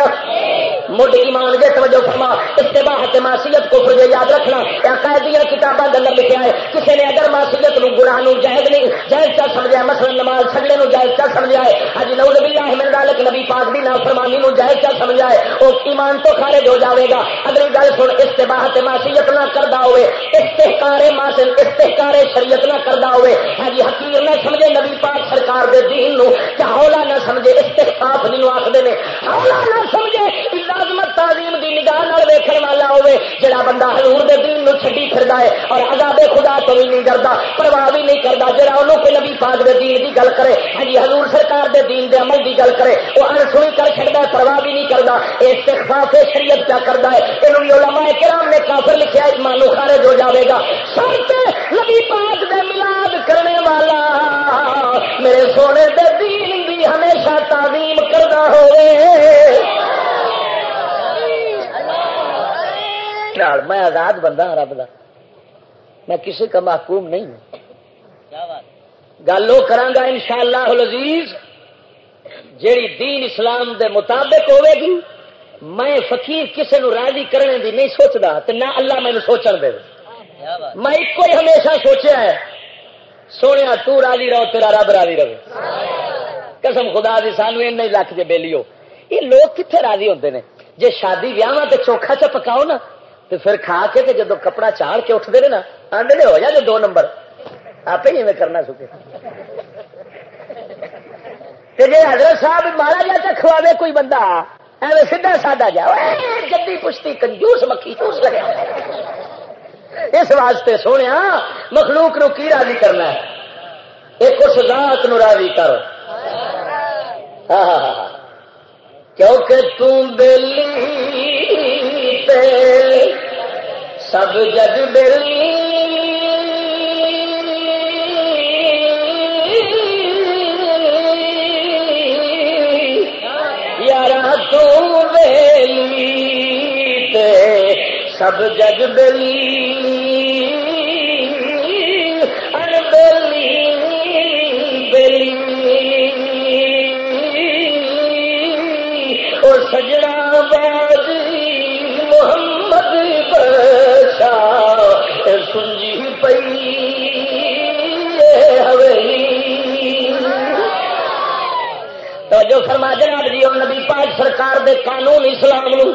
مڈ ایمان جے توجہ فرما، اتباع تے معصیت کو جو یاد رکھنا۔ یا قائدیاں کتاباں دے اندر لکھیا ہے کسی نے اگر معصیت نو گناہ نو جائز نہیں، جائز چا سمجھا مثلا نماز سجدے نو جائز چا سمجھا ہے۔ حج نعوذ باللہ من ذلک نبی پاک دی نافرمانی نو جائز چا سمجھا ہے۔ او ایمان تو خارج ہو جاوے گا۔ اگلی گل سن، اتباع تے معصیت نہ کردا ہوئے، استحکار معصیت، استحکار شریعت نہ کردا ہوئے۔ حج حقیر نہ سمجھے نبی پاک سرکار دے دین نو کیا ہولا نہ سمجھے استحقاف جنوں آکھدے نے ہولا نہ سمجھے لازمت دی نگاہ نال ویکھن والا ہوے جڑا بندہ حضور دے دین نو چھڈی پھردا ہے اور عذاب خدا تو بھی نہیں ڈردا، پرواہ بھی نہیں کردا، جڑا کوئی نبی پاک دے دین دی گل کرے ہاں جی حضور سرکار دے دین دے عمل دی گل کرے او ان سنی کر ہے، پرواہ بھی نہیں کردا شریعت کیا کردا ہے۔ اینو علماء کرام نے کافر لکھیا ہے، ایمان خارج ہو جاوے گا۔ شرط نبی پاک دے میلاد کرنے والا، میرے سونے دے دین دی ہمیشہ تعظیم کردا ہوئے۔ میں آزاد بندہ ہوں رب کا میں کسی کا محکوم نہیں ہوں۔ گل وہ کرا ان شاء اللہ لذیذ جیڑی دین اسلام دے مطابق ہوے گی میں فقیر کسی نو راضی کرنے دی نہیں سوچتا تو نہ اللہ مینو سوچن دے۔ میں ایک ہی ہمیشہ سوچا ہے سونے تو راضی رہو تیرا رب راضی رہے قسم خدا دی، سانو نہیں لکھ جے بےلی یہ لوگ کتنے راضی ہوتے ہیں جی شادی ویاہ تو چوکھا چ پکاؤ نا تو پھر کھا کے جدو کپڑا چاڑ کے اٹھتے نا آدھے ہو جائے دو نمبر۔ آپ ہی میں کرنا سکے۔ جی حضرت صاحب مارا جا تو کھوا کوئی بندہ، ایویں سیدا سادا جا جدی پشتی کنجوس مکھی چوس لگا اس واسطے سونے مخلوق نو کی راضی کرنا ہے؟ ایک اس ذات نو راضی کر۔ ہاں ہاں ہاں کیونکہ تم بلی سب جگ بلی یار سب جگ بلی جو فرما جناب جی اور نبی پاک سرکار دے قانون اسلام نو۔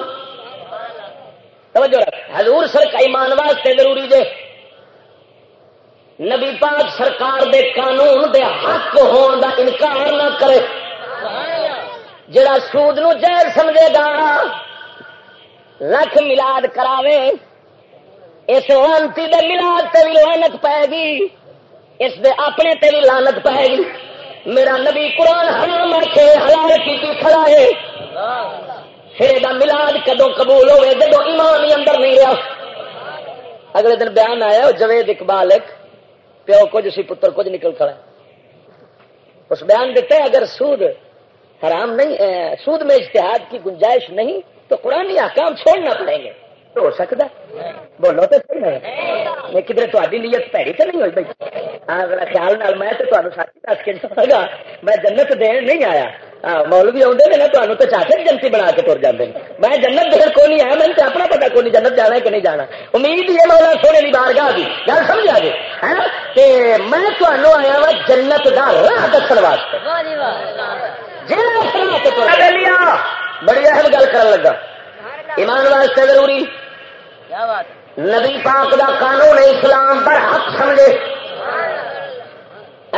توجہ حضور سرکار ایمان واسطے ضروری جے۔ نبی پاک سرکار دے قانون دے حق ہون دا انکار نہ کرے۔ جڑا سود نو جائز سمجھے گا، لکھ ملاد کراوے۔ اس وانتی دے ملاد تے بھی لانت پائے گی۔ اس دے اپنے تے بھی لانت پائے گی۔ میرا نبی قرآن ہاں حرام رکھے حلال کی کھڑا ہے۔ پھر یہ ملاد کدو قبول ہوئے جدو ایمان ہی اندر نہیں رہا۔ اگلے دن بیان آیا جوید اقبال ایک پیو کچھ سی پتر کچھ نکل کھڑا اس بیان دیتے اگر سود حرام نہیں، سود میں اشتہاد کی گنجائش نہیں، تو قرآن احکام چھوڑنا پڑیں گے۔ ہو سکتا بولو تو صحیح ہے کدھر تاری نیت پیڑی تو نہیں ہوئی بھائی ہاں خیال نال میں ساتھی دس کے گا میں جنت دین نہیں آیا مولوی آدھے نا تمہیں تو چاہتے جنتی بنا کے تر جاتے میں جنت دین کو نہیں آیا میں اپنا پتا کو نہیں جنت جانا کہ نہیں جانا امید یہ مولا سونے کی بار گاہ کی گل سمجھا جی ہے میں تمہوں آیا وا جنت کا راہ دس واسطے بڑی اہم گل کر لگا ایمان واسطے ضروری نبی پاک دا قانون اسلام پر حق سمجھے۔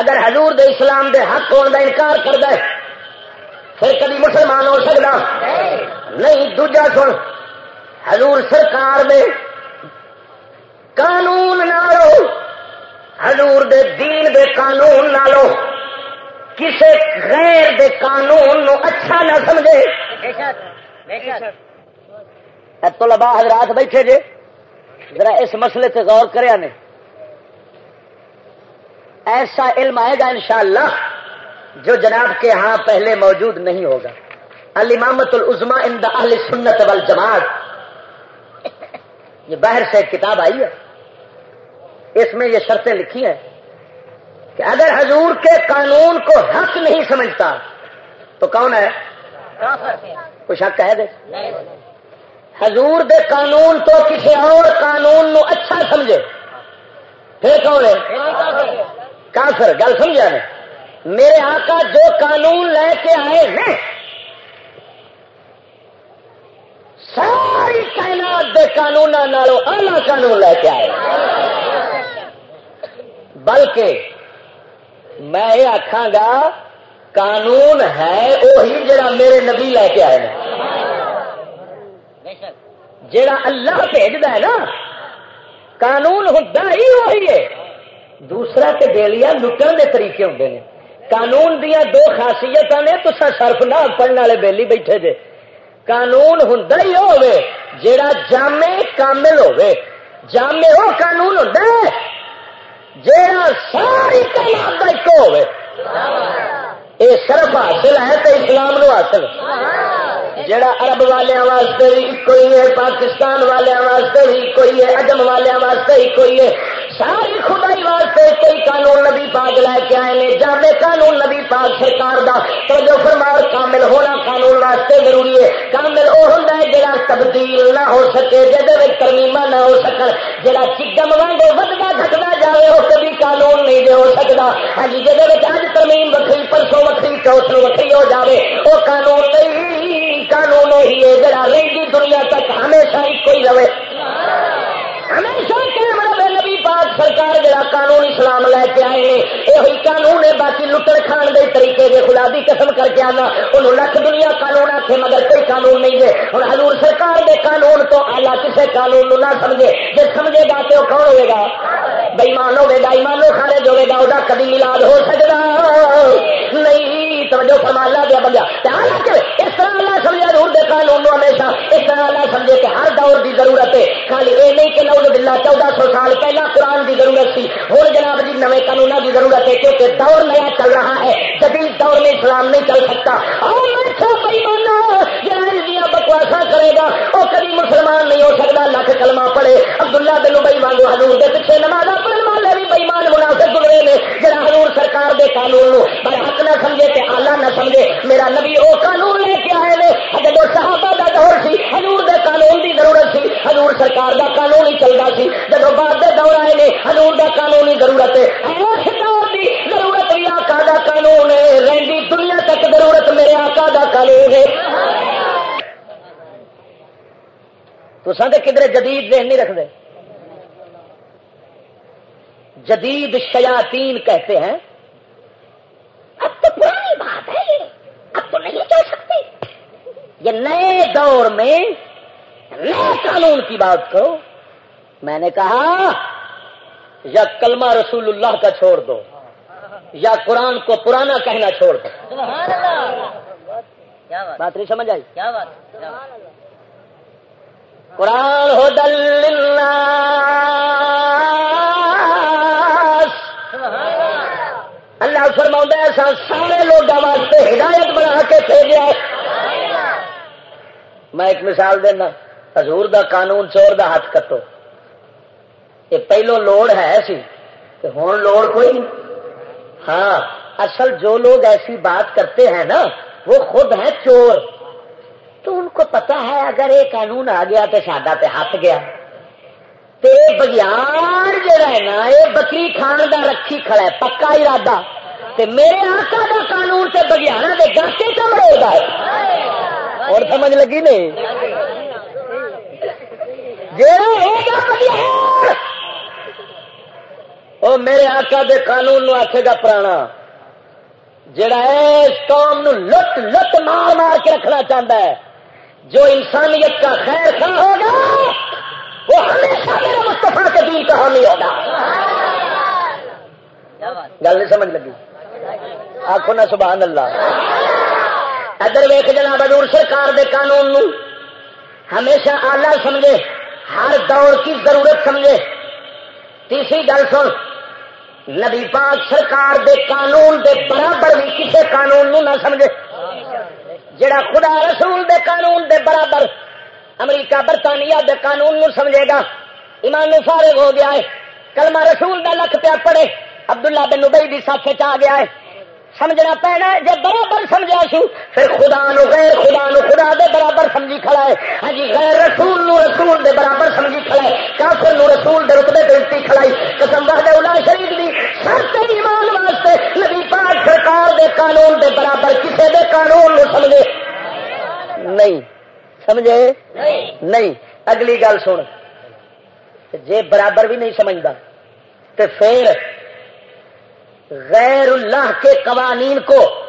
اگر حضور دے اسلام دے حق ہونے کا انکار کر دے پھر کبھی مسلمان ہو سکتا نہیں دوجا سن حضور سرکار دے قانون نالو حضور دے دین دے قانون نالو کسے غیر دے قانون نو اچھا نہ سمجھے۔ طلبا حضرات بیٹھے جے، ذرا اس مسئلے سے غور کریا نے۔ ایسا علم آئے گا انشاءاللہ جو جناب کے ہاں پہلے موجود نہیں ہوگا۔ المامت العزما ان دا اہل سنت والجماعت۔ یہ باہر سے ایک کتاب آئی ہے۔ اس میں یہ شرطیں لکھی ہیں کہ اگر حضور کے قانون کو حق نہیں سمجھتا، تو کون ہے؟ کچھ حق کہہ دے۔ حضور دے قانون تو کسی اور قانون نو اچھا سمجھے۔ پھر کون ہے؟ کافر، گل سمجھا نے؟ میرے آقا جو قانون لے کے آئے ہیں ساری کائنات دے قانون آلہ قانون لے کے آئے۔ بلکہ میں یہ آخا گا، قانون ہے وہی جڑا میرے نبی لے کے آئے جڑا اللہ بھیجتا ہے نا قانون ہوں ہی وہی ہے۔ دوسرا تے بیلیا لٹن کے طریقے ہوں نے۔ قانون دیا دو خاصیت نے تو سرف نہ پڑھنے والے بیلی بیٹھے جے۔ قانون ہوں ہی ہوے جڑا جامے کامل ہوے جامے وہ قانون ہوں جڑا ساری کلام کا ایک ہوے یہ صرف حاصل ہے تو اسلام نو حاصل۔ جڑا عرب والوں واسطے بھی کوئی ہے، پاکستان والوں واسطے بھی کوئی ہے اجم والوں واسطے ہی کوئی ہے۔ ساری خدائی واسطے کوئی قانون نبی پاک لے کے آئے نے جانے قانون نبی پاک سرکار دا۔ تو جو فرمار کامل ہونا قانون واسطے ضروری ہے۔ کامل وہ ہوں جا تبدیل نہ ہو سکے جہد ترمیمہ نہ ہو سکن جا چگم وانگو ودتا گھٹنا جائے وہ کبھی قانون نہیں دے ہو سکتا ہاں جی جہد اج ترمیم وکری پرسوں وکری چوتھ وکری ہو جائے وہ قانون نہیں، قانون وہی ہے جڑا رہی دنیا تک ہمیشہ ایک ہی رہے۔ ہمیشہ مطلب نبی پاک سرکار جڑا قانون اسلام لے کے آئے ہیں یہ قانون ہے، باقی لٹر کھان دے طریقے دے خدا دی قسم کر کے آنا، انہوں لکھ دنیا قانون آخے مگر کوئی قانون نہیں ہے۔ ہوں حضور سرکار دے قانون تو آلہ کسے قانون نہ سمجھے جی سمجھے گا تو کون ہوئے گا؟ بےمان ہوے گا ایمانو خارج ہوے گا وہ کبھی ملاد ہو سکتا نہیں۔ توجہ فرما لا دیا بندہ اس طرح اللہ سمجھا ضرور دے قانون ہمیشہ، اس طرح اللہ سمجھے کہ ہر دور کی ضرورت ہے۔ خالی یہ نہیں کہ نوز بلا چودہ سو سال پہلا قرآن کی ضرورت تھی ہوں جناب جی نئے قانون کی ضرورت ہے کیونکہ دور نیا چل رہا ہے جدید دور میں اسلام نہیں چل سکتا بکواسا کرے گا وہ کبھی مسلمان نہیں ہو سکتا لکھ کلمہ پڑے عبداللہ دلو بئی مانگو حضور دے پیچھے نماز پڑھنے والے بھی بےمان مناسب گزرے نے جڑا حضور سرکار دے قانون نو پر حق نہ سمجھے تے آلہ نہ سمجھے میرا نبی وہ قانون لے سی۔ حضور سرکار دا قانون ہی چلتا سی۔ جب بعد دے دور آئے نے، حضور دا قانون ہی ضرورت ہے۔ ضرورت بھی آقا دا قانون ہے۔ رہی دنیا تک ضرورت میرے آقا دا قانون ہے۔ تو سب کدھر جدید ذہن نہیں رکھتے جدید شیاطین کہتے ہیں، اب تو پرانی بات ہے اب تو نہیں چل سکتی یہ نئے دور میں نئے قانون کی بات کرو میں نے کہا یا کلمہ رسول اللہ کا چھوڑ دو یا قرآن کو پرانا کہنا چھوڑ دو۔ بات۔ نہیں سمجھ آئی؟ کیا بات۔ قرآن ہو دل اللہ۔ فرما ایسا سارے لوگوں واسطے ہدایت بنا کے بھیجا میں ایک مثال دینا۔ حضور دا قانون چور دا ہاتھ کٹو۔ یہ پہلو لوڑ ہے سی کہ ہوں لوڑ کوئی نہیں۔ ہاں اصل جو لوگ ایسی بات کرتے ہیں نا، وہ خود ہیں چور۔ تو ان کو پتا ہے اگر یہ قانون آ گیا تو ساڈا تے ہاتھ گیا۔ تے بگیار جڑا ہے نا یہ بکری کھان دا، رکھی کھڑا ہے، پکا ارادہ۔ تے میرے آقا دا قانون سے بگیارا دے گاٹے کم رہے گا اور سمجھ لگی نہیں؟ وہ میرے آقا دے قانون نو آخے گا پرانا جڑا اس قوم نو لٹ لٹ مار مار کے رکھنا چاہتا ہے، جو انسانیت کا خیر خواہ ہوگا، وہ ہمیشہ میرے مستفا کے دین کا حامی ہوگا۔ گل نہیں سمجھ لگی؟ آخو نا سبحان اللہ۔ ادھر ویخ جناب حضور سرکار دے قانون نو، ہمیشہ آلہ سمجھے۔ ہر دور کی ضرورت سمجھے۔ تیسری گل سن۔ نبی پاک سرکار دے قانون دے برابر بھی کسی قانون نو نہ سمجھے۔ جڑا خدا رسول دے قانون دے برابر امریکہ برطانیہ دے قانون نو سمجھے گا۔ ایمان نو فارغ ہو گیا ہے۔ کلمہ رسول دا لکھ پیا پڑے عبداللہ بن ابئی بھی ساتھ آ گیا ہے۔ سمجھنا پینا ہے۔ جب برابر سمجھا سو، پھر خدا نو غیر، خدا نو خدا دے برابر سمجھی کھڑا ہے۔ ہاں جی غیر رسول نو رسول دے برابر سمجھی کھڑا ہے۔ کافر نو رسول دے رتبے بنتی کھڑائی قسم وحدہ اولا شریف دی شرط ایمان واسطے نبی پاک سرکار دے قانون دے برابر کسے دے قانون نو سمجھے۔ نہیں سمجھے؟ نہیں۔ اگلی گل سن۔ جے برابر بھی نہیں سمجھتا تو پھر غیر اللہ کے قوانین کو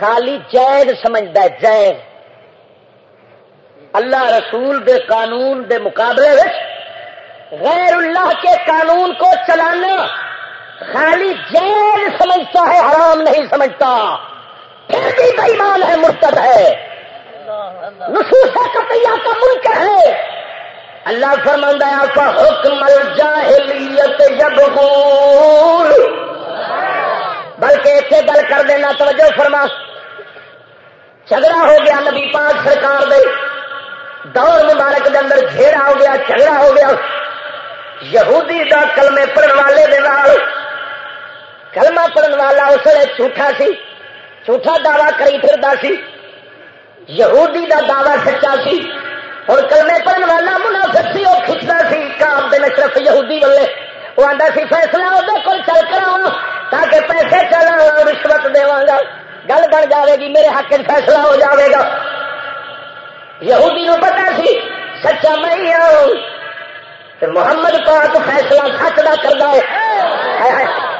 خالی جائز سمجھتا ہے جائز اللہ رسول دے قانون دے مقابلے غیر اللہ کے قانون کو چلانا خالی جائز سمجھتا ہے، حرام نہیں سمجھتا۔ پھر بھی بےمان ہے، مرتد ہے۔ نصوص قطعیہ کا ملک ہے۔ اللہ فرماندہ آپ کا حکم الجاہلیت یبغون. بلکہ اتنے گل کر دینا، توجہ فرما۔ جھگڑا ہو گیا نبی پاک سرکار دے۔ دور مبارک دے اندر جھیڑا ہو گیا، جھگڑا ہو گیا۔ یہودی دا کلمے پڑھن والے دے نال، کلمہ پڑھن والا اس لیے جھوٹا سی، جھوٹا دعوی کری پھردا سی۔ یہودی دا دعوی سچا سی۔ اور کلمے پڑھن والا منافق سی وہ کھچتا سی، کام دن صرف یہودی والے۔ وہ آتا سی، فیصلہ وہ کل چل کر تاکہ پیسے چلا رشوت دے گا۔ گل بن جائے گی، میرے حق فیصلہ ہو جاوے گا۔ یہودی نو پتا سی، سچا میں آؤں محمد پاک فیصلہ سچ کا کرتا ہے۔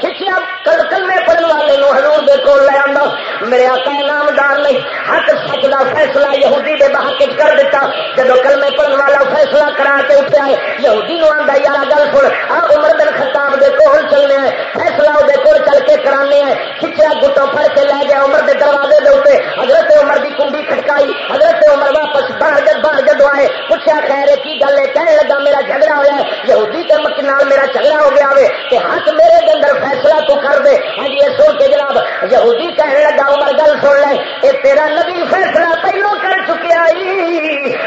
کھچیا کل میں پڑھنے والے نو ہزور دے کو لے آنا میرے آقا نامدار نہیں۔ حق سچ کا فیصلہ یہودی دے بحق کر دیتا جب کل میں پڑھنے والا فیصلہ کرا کے اٹھا ہے، یہودی نو آتا یار گل سن۔ آ، عمر بن خطاب دے کول چلنے ہیں۔ فیصلہ وہ کول چل کے کرانے ہیں۔ کھچیا گٹوں پھڑ کے لے گیا عمر دے دروازے دے اتنے حضرت عمر دی کنڈی کھٹکائی۔ حضرت عمر واپس باہر جد باہر جد آئے۔ پوچھا خیر، کی گل ہے؟ کہنے لگا، میرا جھگڑا ہوا ہے۔ یہودی کے مک میرا جھگڑا ہو گیا کہ ہاتھ میرے کے اندر فیصلہ تو کر دے۔ ہاں جی یہ سن کے جناب، یہودی کہنے لگا، عمر گل سن لے یہ تیرا نبی فیصلہ پہلو کر چکیا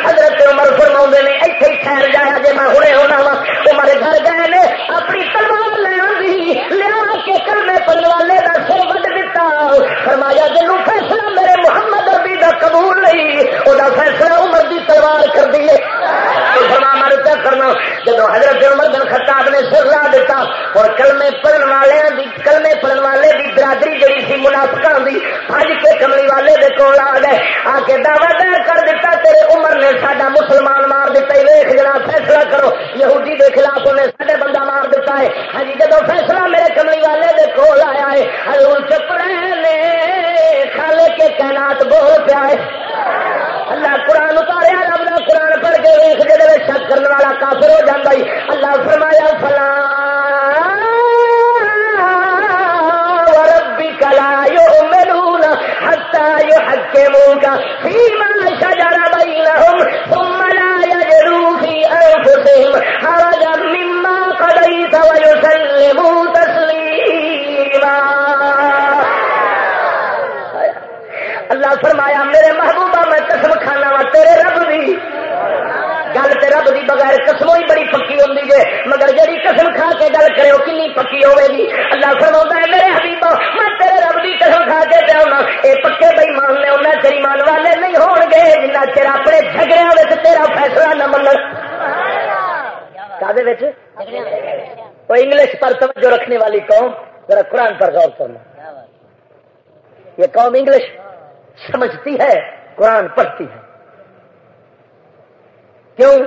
حضرت عمر فرما نے، ایتھے ہی ٹھہر جایا جی میں ہنے ہونا وا۔ عمر گھر گئے نے، اپنی تلوار لے آئی لیا کے کلمے پڑھنے والے کا سر وڈ فرمایا جنو فیصلہ میرے محمد اربی کا قبول نہیں وہ فیصلہ عمر کی تلوار کر دیے کرنا؟ جب حضرت عمر بن خطاب نے سر لا دیتا اور کلمے پڑھن والے دی کلمے پڑھن والے دی برادری جڑی سی منافقہ دی بھج کے کملی والے دے کول آ گئے، آ کے دعوی کر دیتا، تیرے عمر نے ساڈا مسلمان مار دیتا جنا فیصلہ کرو، یہودی دے خلاف انہیں ساڈے بندہ مار دیتا ہے. ہاں جی جب فیصلہ میرے کملی والے دے کول آیا ہے ہر چپ رہے نے کھالے کے کائنات بول پیا اللہ قرآن اتاریا رب کا قرآن پڑھ کے ویخ جی شک کرنے والا کافر ہو جاتا ہی اللہ فرمایا، فلا ربی کلا یو ملون ہتا یو ہکے منہ کا فیما شجر بینہم ثم لا یجرو فی انفسہم حرجا مما قضیت ویسلموا تسلیما۔ اللہ فرمایا، میرے محبوبہ، میں قسم کھانا وا، تیرے رب دی. گل تو رب دی بغیر قسموں ہی بڑی پکی ہوں گی مگر جی قسم کھا کے گل کرے کنی پکی ہوے گی؟ اللہ فرما ہے، میرے حبیب میں تیرے رب دی قسم کھا کے پیا ہونا یہ پکے بئی مان لے انہیں تیری مان والے نہیں ہون گے جنہ چر اپنے جھگڑے تیرا فیصلہ نہ من وہ انگلش پر توجہ رکھنے والی قوم، ذرا قرآن پر غور کرنا یہ قوم انگلش سمجھتی ہے، قرآن پڑھتی ہے۔ کیوں؟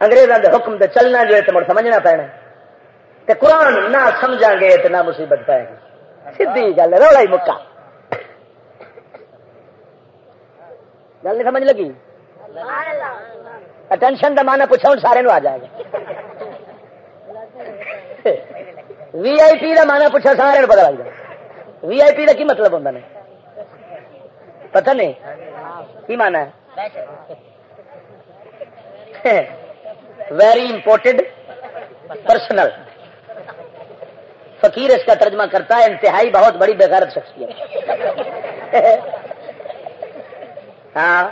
انگریزوں کے حکم سے چلنا جو ہے تو مڑ سمجھنا پینا۔ کہ قرآن نہ سمجھا گے تو نہ مصیبت پائے گی۔ سیدھی گل رولا ہی مکا گل نہیں سمجھ لگی؟ اٹینشن کا مانا پوچھا، ہوں سارے آ جائے گا۔ وی آئی پی کا مانا پوچھا، سارے پتا لگ جائے وی آئی پی کا کی مطلب ہوتا نہیں پتہ نہیں؟ کی مانا ہے؟ ویری امپورٹنٹ پرسنل فقیر اس کا ترجمہ کرتا ہے، انتہائی بہت بڑی بےغیرت شخصیت۔ ہاں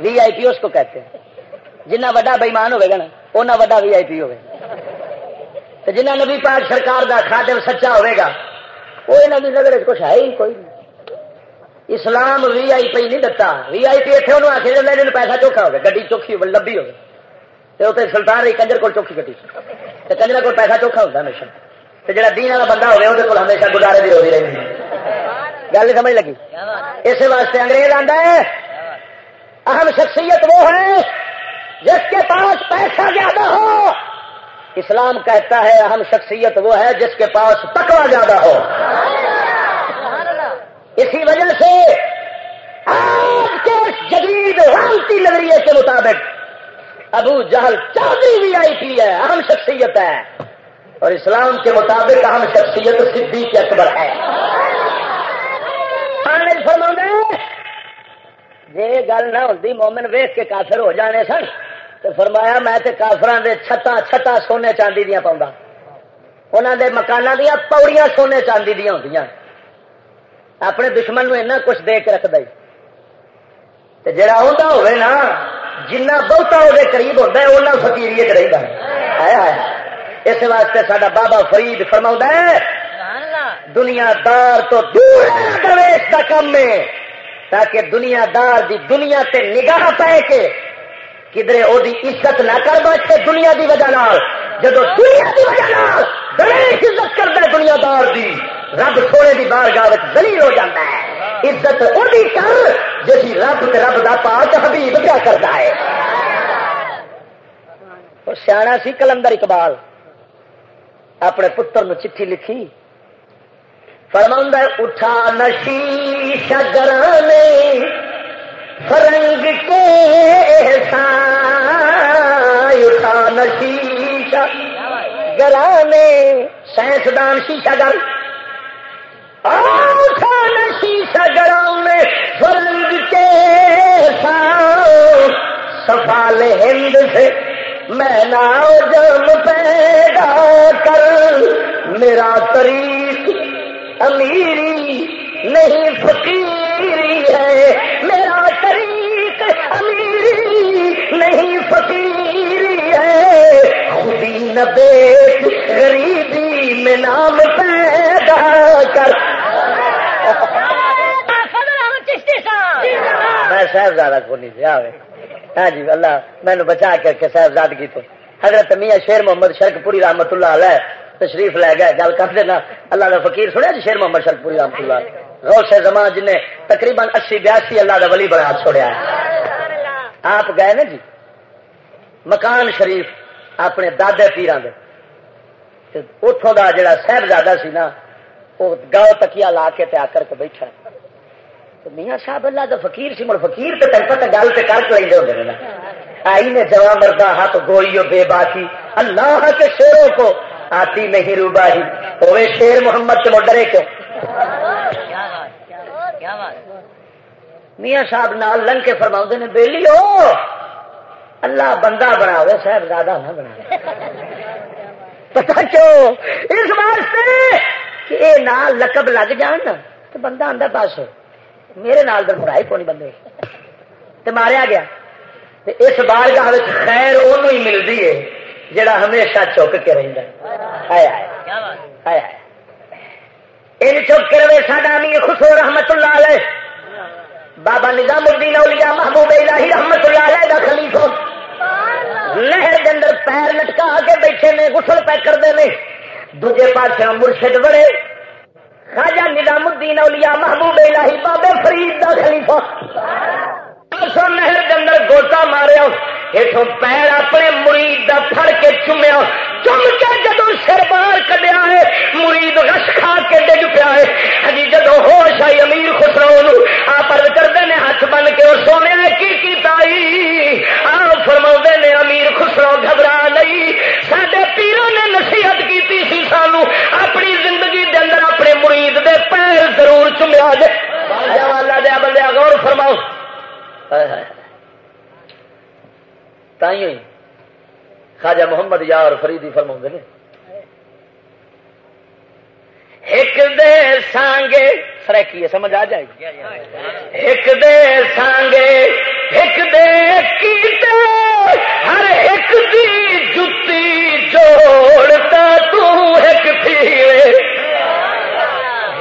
وی آئی پی اس کو کہتے ہیں۔ جنہ وا بےمان ہوگا نا اُنہ وا وی آئی پی ہوگا جنہ نبی پاک سرکار دا خادم سچا ہوئے گا، وہ یہاں کی نظر کچھ ہے ہی کوئی نہیں۔ اسلام وی آئی پی نہیں دتا۔ وی آئی پی اتنے انہوں آخر جائے پیسہ چوکھا ہوگا گی چوکھی لبھی ہوگی تو اتنے سلطان رہی کنجر کو چوکھی گی کنجر کو پیسہ چوکھا ہوتا ہمیشہ۔ تو جڑا دین والا بندہ ہوگا وہ ہمیشہ گزارے بھی ہوتی رہی گل نہیں سمجھ لگی؟ اس واسطے انگریز آتا ہے، اہم شخصیت وہ ہے جس کے پاس پیسہ زیادہ ہو۔ اسلام کہتا ہے اہم شخصیت وہ ہے جس کے پاس تکوا زیادہ ہو۔ اسی وجہ سے آج کے جدید رانتی نظریے کے مطابق ابو جہل چودھری وی آئی پی ہے اہم شخصیت ہے۔ اور اسلام کے مطابق اہم شخصیت صدیق اکبر ہے۔ فرما جی گل نہ ہوتی مومن ویخ کے کافر ہو جانے سن۔ تو فرمایا، میں کافران دے چھتا چھتا سونے چاندی دیا پاؤں انہوں دے مکانہ دیا پوڑیاں سونے چاندی دیا ہوں اپنے دشمن نو اینا کچھ دے کے رکھ دے۔ جڑا آتا ہوئے نا جنہ بہتا وہ قریب ہوتا ہے وہ فکیری رہتا ہے۔ اس واسطے سڈا بابا فرید فرما ہے دنیا دار تو دور پرویش کا کم ہے تاکہ دنیا دار دی دنیا تے نگاہ پائے کے کدھر وہ عزت نہ کر بیٹھے دنیا دی وجہ جب دنیا دی وجہ گریش عزت کرتا دنیا دار دی رب سونے دی بار گاہ دلیل ہو جاتا ہے۔ عزت وہی کر جی رب رب دا پاک حبیب کیا کرتا ہے۔ سیاح سی کلندر اقبال اپنے پتر نو چٹھی لکھی۔ فرما اٹھا نشی شگرانے فرنگ کے احسان، اٹھا نشی گرانے۔ سائنسدان شیشہ گر فرنگ کے سفال ہند سے میں ناؤ جم پیدا کر میرا طریق امیری نہیں فقیری ہے میرا طریق امیری نہیں فقیری ہے خودی نہ بیچ غریبی میں نام پیدا کر میں صاحبزادہ کو نہیں دیا ہاں جی اللہ میں نے بچا کر کے صاحبزادگی تو۔ حضرت میاں شیر محمد شرک پوری رحمت اللہ علیہ تشریف لے گئے، گل کر دینا۔ اللہ کا فقیر سنیا جی شیر محمد شرک پوری رحمت اللہ غوث زمان جن نے تقریباً اسی بیاسی اللہ کا ولی بنا چھوڑیا ہے۔ آپ گئے نا جی؟ مکان شریف اپنے دادے پیران دے۔ اتوں کا جڑا صاحبزادہ سی نا وہ گاؤ تکیا لا کے آ کر کے بیٹھا میاں صاحب اللہ کا فقیر سی مڑ فقیر تو تین پتہ گل تو کر کے لے ہوتے آئی نے جوا مردہ ہاتھ گوئی بے باقی اللہ کے شیروں کو آتی نہیں روبا ہی ہوئے شیر محمد سے ڈرے کیوں میاں صاحب نال لنگ کے فرما نے بہلی ہو اللہ بندہ بنا ہوئے صاحب زیادہ نہ بنا پتا کیوں؟ اس واسطے کہ یہ نال لقب لگ جان نا تو بندہ آدھا پاس میرے نال در مڑائی کون بندے تو ماریا گیا اس بار گاہ خیر وہ ملتی ہے جڑا ہمیشہ چک کے رہتا ہے چک کے رہے ساڈا امیر خسو رحمت اللہ علیہ بابا نظام الدین اولیاء محبوب الہی رحمت اللہ علیہ دا خلیفہ لہر کے اندر پیر لٹکا کے بیٹھے نے غسل پہ کرتے ہیں دوجے پاس مرشد بڑے خاجہ نظام الدین اولیاء محبوب الہی بابے فرید دا خلیفہ۔ نہر کے اندر گوتا ماریا اتوں پیر اپنے مرید کا فر کے چومیا۔ چم کے جدو سر باہر کڈیا ہے، مرید رش کھا کے ڈگ پیا ہے۔ ہجی جدو ہوش آئی امیر خسرو آپ کرتے ہیں ہاتھ بن کے، اور سونے نے کی کیتا آپ فرما نے امیر خسرو گھبرا نہیں۔ سڈے پیروں نے نصیحت کی سی سانو، اپنی زندگی دے اندر اپنے مرید دے پیر ضرور چومیا دے دیا بندے غور فرماؤ۔ خواجہ محمد یار فریدی فرما نے۔ ایک دے سانگے سرکی سمجھ آ جائے گی۔ ایک دے سانگے، ایک دے کیتے، ہر ایک دی جتی جوڑتا تو ایک تھی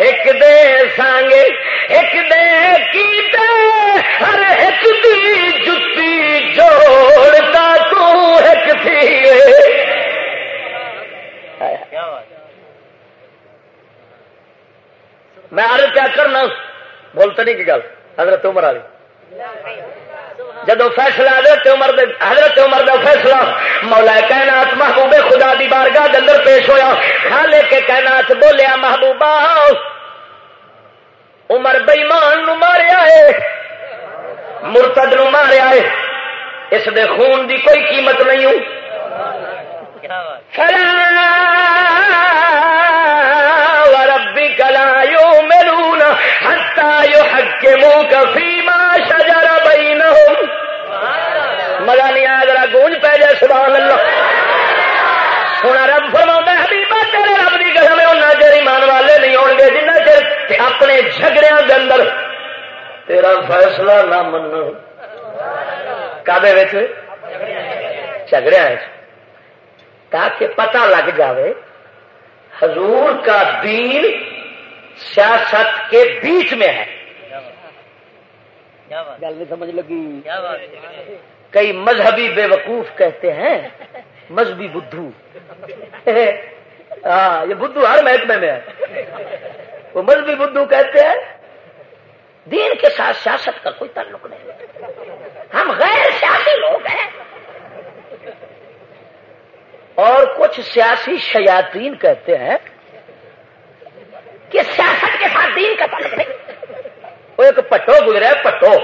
ایک دے سانگے، ایک دے کی دے ہر ایک دی جتی جوڑتا تو ایک تھی۔ میں آر کیا کرنا بولتا نہیں کی گل، حضرت عمر والی جدو فیصلہ حضرت عمر دے حضرت عمر دا فیصلہ، مولا کائنات محبوب خدا دی بارگاہ دے اندر پیش ہویا۔ خالے کے کائنات بولیا، محبوبہ، عمر بےمان نو ماریا ہے، مرتد نو ماریا ہے، اس دے خون دی کوئی قیمت نہیں ہوں۔ وربی ہتا یو مزہ نہیں آیا، ذرا گونج پہ جائے، سبحان اللہ. سونا رب فرما حبیبا، تیرے رب کی قسم ہے چر ایمان والے نہیں گے جنہ چر اپنے جھگڑیا اندر تیرا فیصلہ نہ من کدے جھگڑیا تاکہ پتہ لگ جاوے، حضور کا دین سیاست کے بیچ میں ہے۔ گل نہیں سمجھ لگی؟ کئی مذہبی بے وقوف کہتے ہیں مذہبی بدھو۔ <laughs> ہاں یہ بدھو ہر محکمے میں ہے۔ وہ مذہبی بدھو کہتے ہیں دین کے ساتھ سیاست کا کوئی تعلق نہیں۔ ہم غیر سیاسی لوگ ہیں۔ اور کچھ سیاسی شیاطین کہتے ہیں کہ سیاست کے ساتھ دین کا تعلق نہیں وہ ایک پٹو گزرا پٹو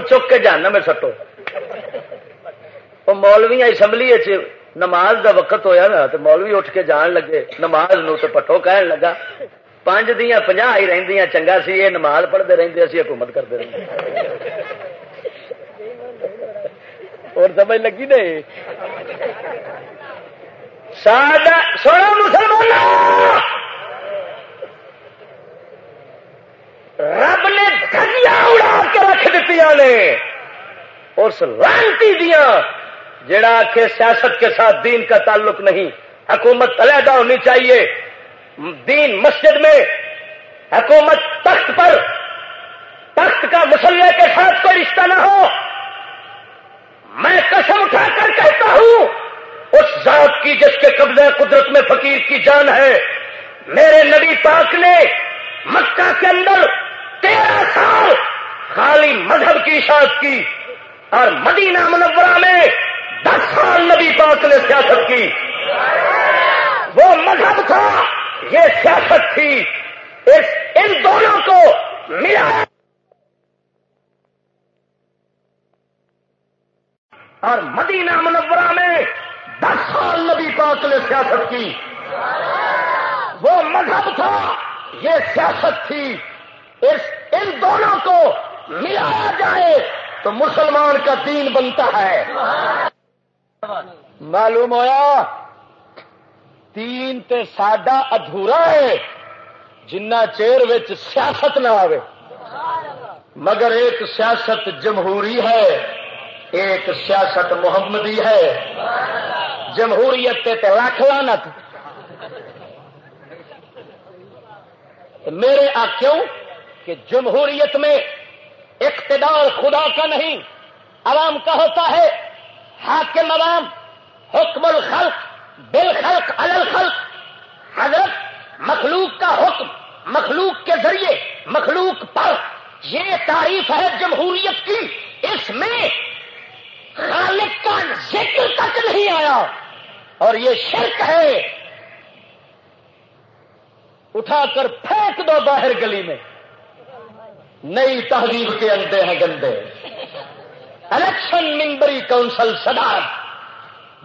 چک کے جانا میں سٹو۔ وہ مولوی اسمبلی نماز دا وقت ہویا نا تو مولوی اٹھ کے جان لگے، نماز نو تو پٹو کہن لگا۔ پانچ دیا پناہ ہی رہی چنگا سی یہ نماز پڑھتے رہتے اسی حکومت کرتے رہتے اور سمجھ لگی نہیں؟ سونا مسلمان رب نے دھجیا اڑا کے نے اس لانتی دیا جڑا کہ سیاست کے ساتھ دین کا تعلق نہیں۔ حکومت علیحدہ ہونی چاہیے۔ دین مسجد میں حکومت تخت پر تخت کا مسلح کے ساتھ کوئی رشتہ نہ ہو۔ میں قسم اٹھا کر کہتا ہوں، اس ذات کی جس کے قبضہ قدرت میں فقیر کی جان ہے، میرے نبی پاک نے مکہ کے اندر تیرہ سال خالی مذہب کی اشاعت کی اور مدینہ منورہ میں دس سال نبی پاک نے سیاست کی۔ وہ مذہب تھا، یہ سیاست تھی۔ اس، ان دونوں کو ملا۔ اور مدینہ منورہ میں دس سال نبی پاک نے سیاست کی۔ وہ مذہب تھا، یہ سیاست تھی۔ اس، ان دونوں کو ملایا جائے تو مسلمان کا دین بنتا ہے۔ معلوم ہوا تین تے ساڈا ادھورا ہے۔ جنہ چیر سیاست نہ آئے مگر ایک سیاست جمہوری ہے۔ ایک سیاست محمدی ہے۔ جمہوریت تے لاکھ لانت میرے آ کیوں کہ جمہوریت میں اقتدار خدا کا نہیں، عوام کا ہوتا ہے۔ حاکم عوام، حکم الخلق، بالخلق الخلق۔ حضرت مخلوق کا حکم، مخلوق کے ذریعے، مخلوق پر۔ یہ تعریف ہے جمہوریت کی۔ اس میں خالق کا ذکر تک نہیں آیا۔ اور یہ شرک ہے۔ اٹھا کر پھینک دو باہر گلی میں۔ نئی تہذیب کے اندے ہیں گندے۔ الیکشن ممبری کونسل صدارت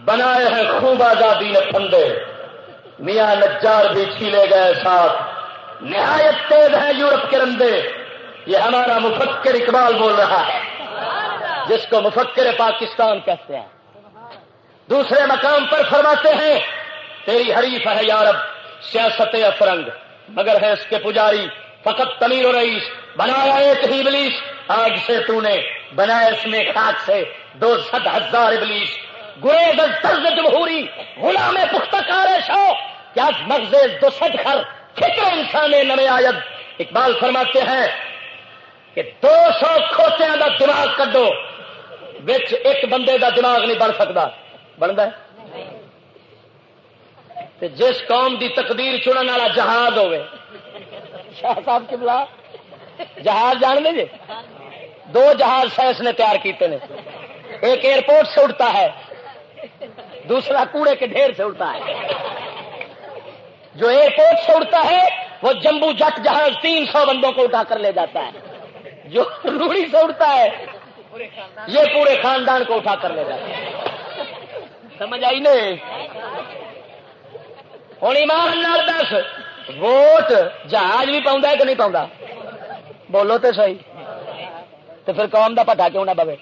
بنائے ہیں خوب آزادی نے پھندے۔ میاں نجار بھی چھیلے گئے ساتھ۔ نہایت تیز ہیں یورپ کے رندے۔ یہ ہمارا مفکر اقبال بول رہا ہے۔ جس کو مفکر پاکستان کہتے ہیں۔ دوسرے مقام پر فرماتے ہیں، تیری حریف ہے یارب سیاست افرنگ۔ مگر ہے اس کے پجاری، فقط تمیر و رئیس۔ بنایا ایک ہی بلیس آج سے تو نے بنا اس میں خاک سے دو سد ہزار ابلیس۔ گریز طرز جمہوری، غلام پختہ کار شو کیا مغز دو سد خر فکر انسان نمے آید۔ اقبال فرماتے ہیں کہ دو سو کھوتیاں دا دماغ کڈو بچ ایک بندے دا دماغ نہیں بن سکتا۔ بنتا جس قوم دی تقدیر چنن والا جہاز ہوے شاہ صاحب کی بلا جہاز جان لے جی؟ دو جہاز سائنس نے تیار کیتے ہیں ایک ایئرپورٹ سے اڑتا ہے، دوسرا کوڑے کے ڈھیر سے اڑتا ہے۔ جو ایئرپورٹ سے اڑتا ہے، وہ جمبو جٹ جہاز تین سو بندوں کو اٹھا کر لے جاتا ہے۔ جو روڑی سے اڑتا ہے، یہ پورے خاندان کو اٹھا کر لے جاتا ہے۔ سمجھ آئی نہیں ہوں ایمان دس، ووٹ جہاز بھی پاؤں کہ نہیں پاؤں بولو تو صحیح۔ تو پھر قوم کا پتا کیوں نہ پوے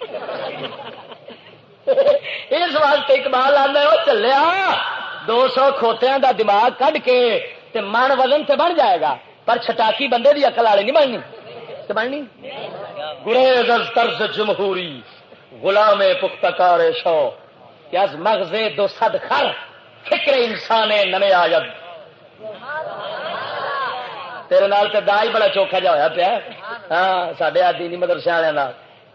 اس واسطے اقبال آنا وہ چلیا، دو سو کھوتیا دا دماغ کھ کے تے من وزن سے بن جائے گا، پر چھٹاکی بندے دی اکل والے نہیں بننی بننی گریز از طرز جمہوری، غلام پختکار شو کیا مغزے دو سد خر، فکر انسان نمے آجد تیرے نال تے دا ہی بڑا چوکھا جا ہوا پیا ہاں سڈے آدی نہیں مدرسے والے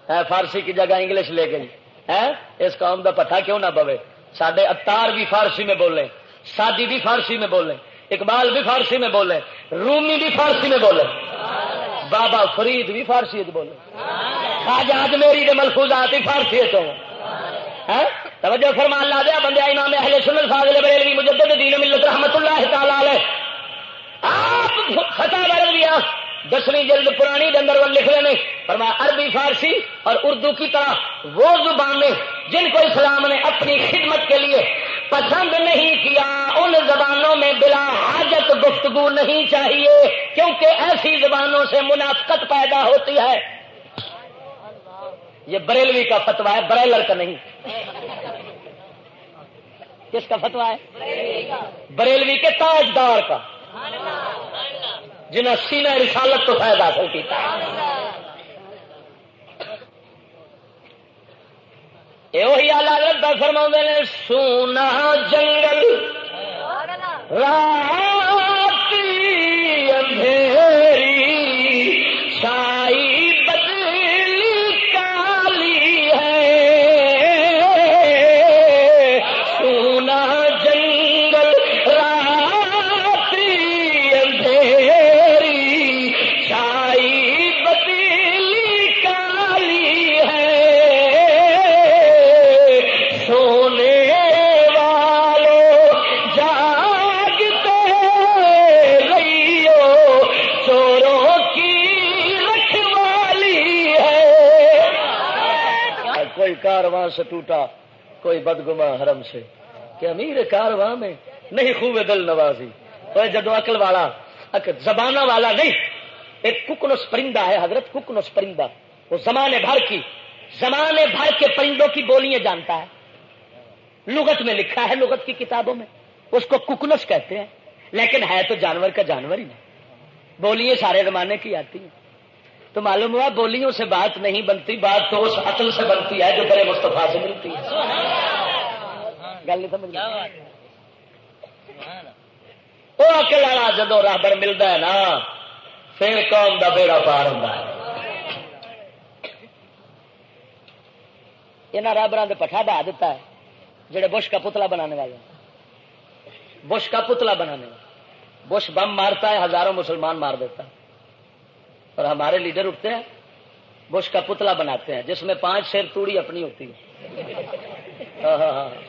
ہاں، فارسی کی جگہ انگلش لے گئی۔ ہے اس قوم کا پتہ کیوں نہ پوے؟ سڈے اتار بھی فارسی میں بولے، سادی بھی فارسی میں بولے، اقبال بھی فارسی میں بولے، رومی بھی فارسی میں بولے۔ بابا فرید بھی فارسی بولے۔ آج آج میری ملفوظات ہی فارسی تو ہاں، توجہ فرمان لا دیا بندے امام اہل سنت فاضل بریلوی مجدد دین ملت رحمت اللہ تعالی علیہ۔ آپ فتح بر دیا دسویں جلد پرانی ڈنگر وہ لکھ رہے پر میں عربی، فارسی اور اردو کی طرح وہ زبانیں جن کو اسلام نے اپنی خدمت کے لیے پسند نہیں کیا، ان زبانوں میں بلا حاجت گفتگو نہیں چاہیے، کیونکہ ایسی زبانوں سے منافقت پیدا ہوتی ہے. یہ بریلوی کا فتوا ہے بریلر کا نہیں. کس کا فتوا ہے؟ بریلوی کے تاجدار کا. جنہیں سینہ رسالت تو فائدہ حاصل کیتا یہ آلہ فرما نے، سونا جنگل، رات اندھیری۔ سے ٹوٹا، کوئی بدگما حرم سے۔ کہ امیر کارواں میں نہیں خوب دل نوازی۔ تو جدو عقل والا زبانہ والا نہیں، ایک ککنس پرندہ ہے، حضرت ککنس پرندہ۔ وہ زمانے بھر کی، زمانے بھر کے پرندوں کی بولیاں جانتا ہے۔ لغت میں لکھا ہے، لغت کی کتابوں میں۔ اس کو ککنس کہتے ہیں۔ لیکن ہے تو جانور کا جانور ہی نہیں۔ بولیاں سارے زمانے کی آتی ہیں۔ تو معلوم ہوا بولیوں سے بات نہیں بنتی، بات تو اس عقل سے بنتی ہے جو بڑے مستفا سے ملتی ہے۔ گل نہیں سمجھ وہ عقل والا جدو رابر ملتا ہے نا، پھر قوم کا بیڑا پار ہوتا ہے۔ یہاں رابر پٹھا ڈا دیتا ہے، جڑے بش کا پتلا بنانے والے بش کا پتلا بنانے والے۔ بش بم مارتا ہے، ہزاروں مسلمان مار دیتا ہے۔ اور ہمارے لیڈر اٹھتے ہیں، بش کا پتلا بناتے ہیں، جس میں پانچ شیر توڑی اپنی ہوتی ہے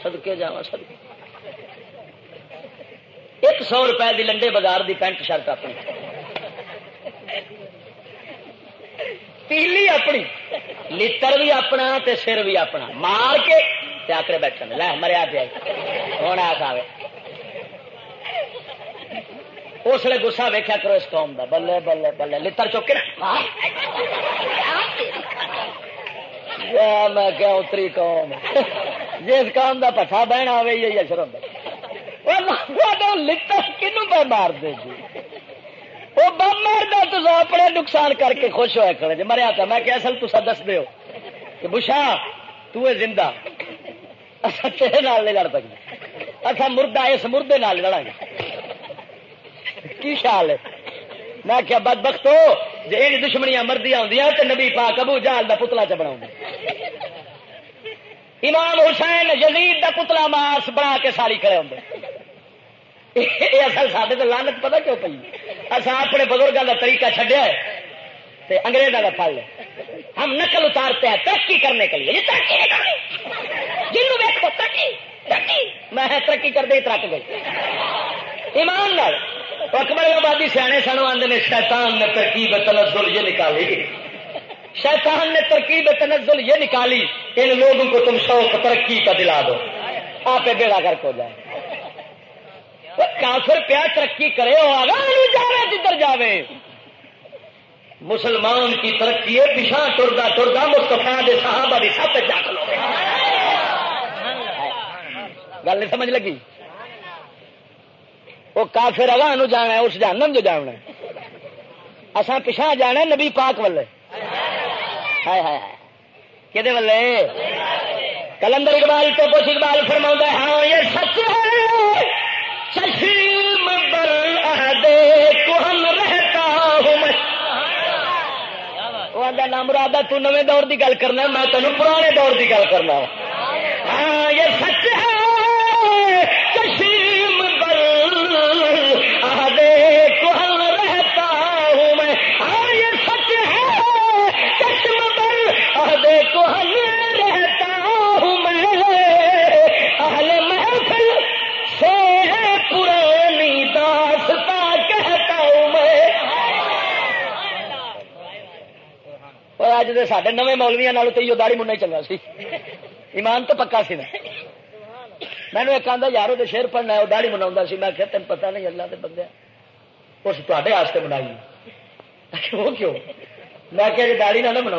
سدکے جا سدکے ایک سو روپئے کی لنڈے بازار دی پینٹ شرٹ اپنی۔ پیلی اپنی لتر بھی اپنا تے سر بھی اپنا۔ مار کے آکڑے بیٹھے لے مریا پیا۔ ہوں، آ اس لیے گسا ویکیا کرو اس قوم کا بلے بلے بلے۔ لڑ چوکے میں کیا اتری قوم۔ جس قوم کا پٹھا بہنا آئے یہ اثر ہوتا لڑ کنو پہ مار دے جی۔ وہ بم مار دو تو اپنے نقصان کر کے خوش ہوا کرے جی مریا تھا، میں کہ اصل تصا دس دو کہ بشا، تو زندہ۔ اچھا تیرے نال نہیں لڑ سکتے۔ اچھا مردہ، اس مردے نال لڑا گے کی خیال ہے؟ میں کیا بد بخت ہو جی دشمنیاں مردیاں ہوں تو نبی پاک ابو جال کا پتلا چ بنا امام حسین یزید دا پتلا ماس بنا کے ساری کھڑے ہوں یہ اصل سارے تو لانت پتا کیوں پی اصا اپنے بزرگوں کا طریقہ چڈیا ہے انگریزوں کا پل ہم نقل اتارتے ہیں ترقی کرنے کے لیے۔ جنوب دیکھو ترقی ترقی۔ میں ترقی کر دے ترک گئی۔ ایمان لال اکبر آبادی سیانے سنو آدھے شیطان نے ترکیب تنزل یہ نکالی۔ شیطان نے ترکیب تنزل یہ نکالی ان لوگوں کو تم شوق ترقی کا دلا دو۔ آپ بیڑا گرک ہو جائے کافر پیا ترقی کرے جاوے جدھر جاوے۔ مسلمان کی ترقی ہے پچھا ٹردا ٹردا مستفا دے صحابہ بھی سب داخل ہو گل نہیں سمجھ لگی؟ وہ کافر اگاں جانا ہے، اس جانم جو جانا اسان پچھا جانا نبی پاک والے۔ کہ کلندر اقبال تو کچھ اقبال فرما ہاں یہ سچ ہے۔ چشم بر دے کو ہم رہتا ہوں۔ میں وہ نام رادا تو نویں دور کی گل کرنا میں تینوں پرانے دور کی گل کرنا ہاں یہ سچ ہے۔ بر دے کو ہم رہتا ہوں میں۔ اہل محفل سے پرانی داستا کہتا ہوں میں۔ اور اج دے سارے نویں مولویا تو یہ داڑی منہ چنگا سی۔ ایمان تو پکا سی نا۔ میں نے ایک آدھا یار وہ شیر پڑھنا ہے وہ داڑی منا سی۔ میں تین پتا نہیں اللہ کے بندے اس تے واسطے بنائی وہ کیوں؟ میں کہ جی داڑی نہ منا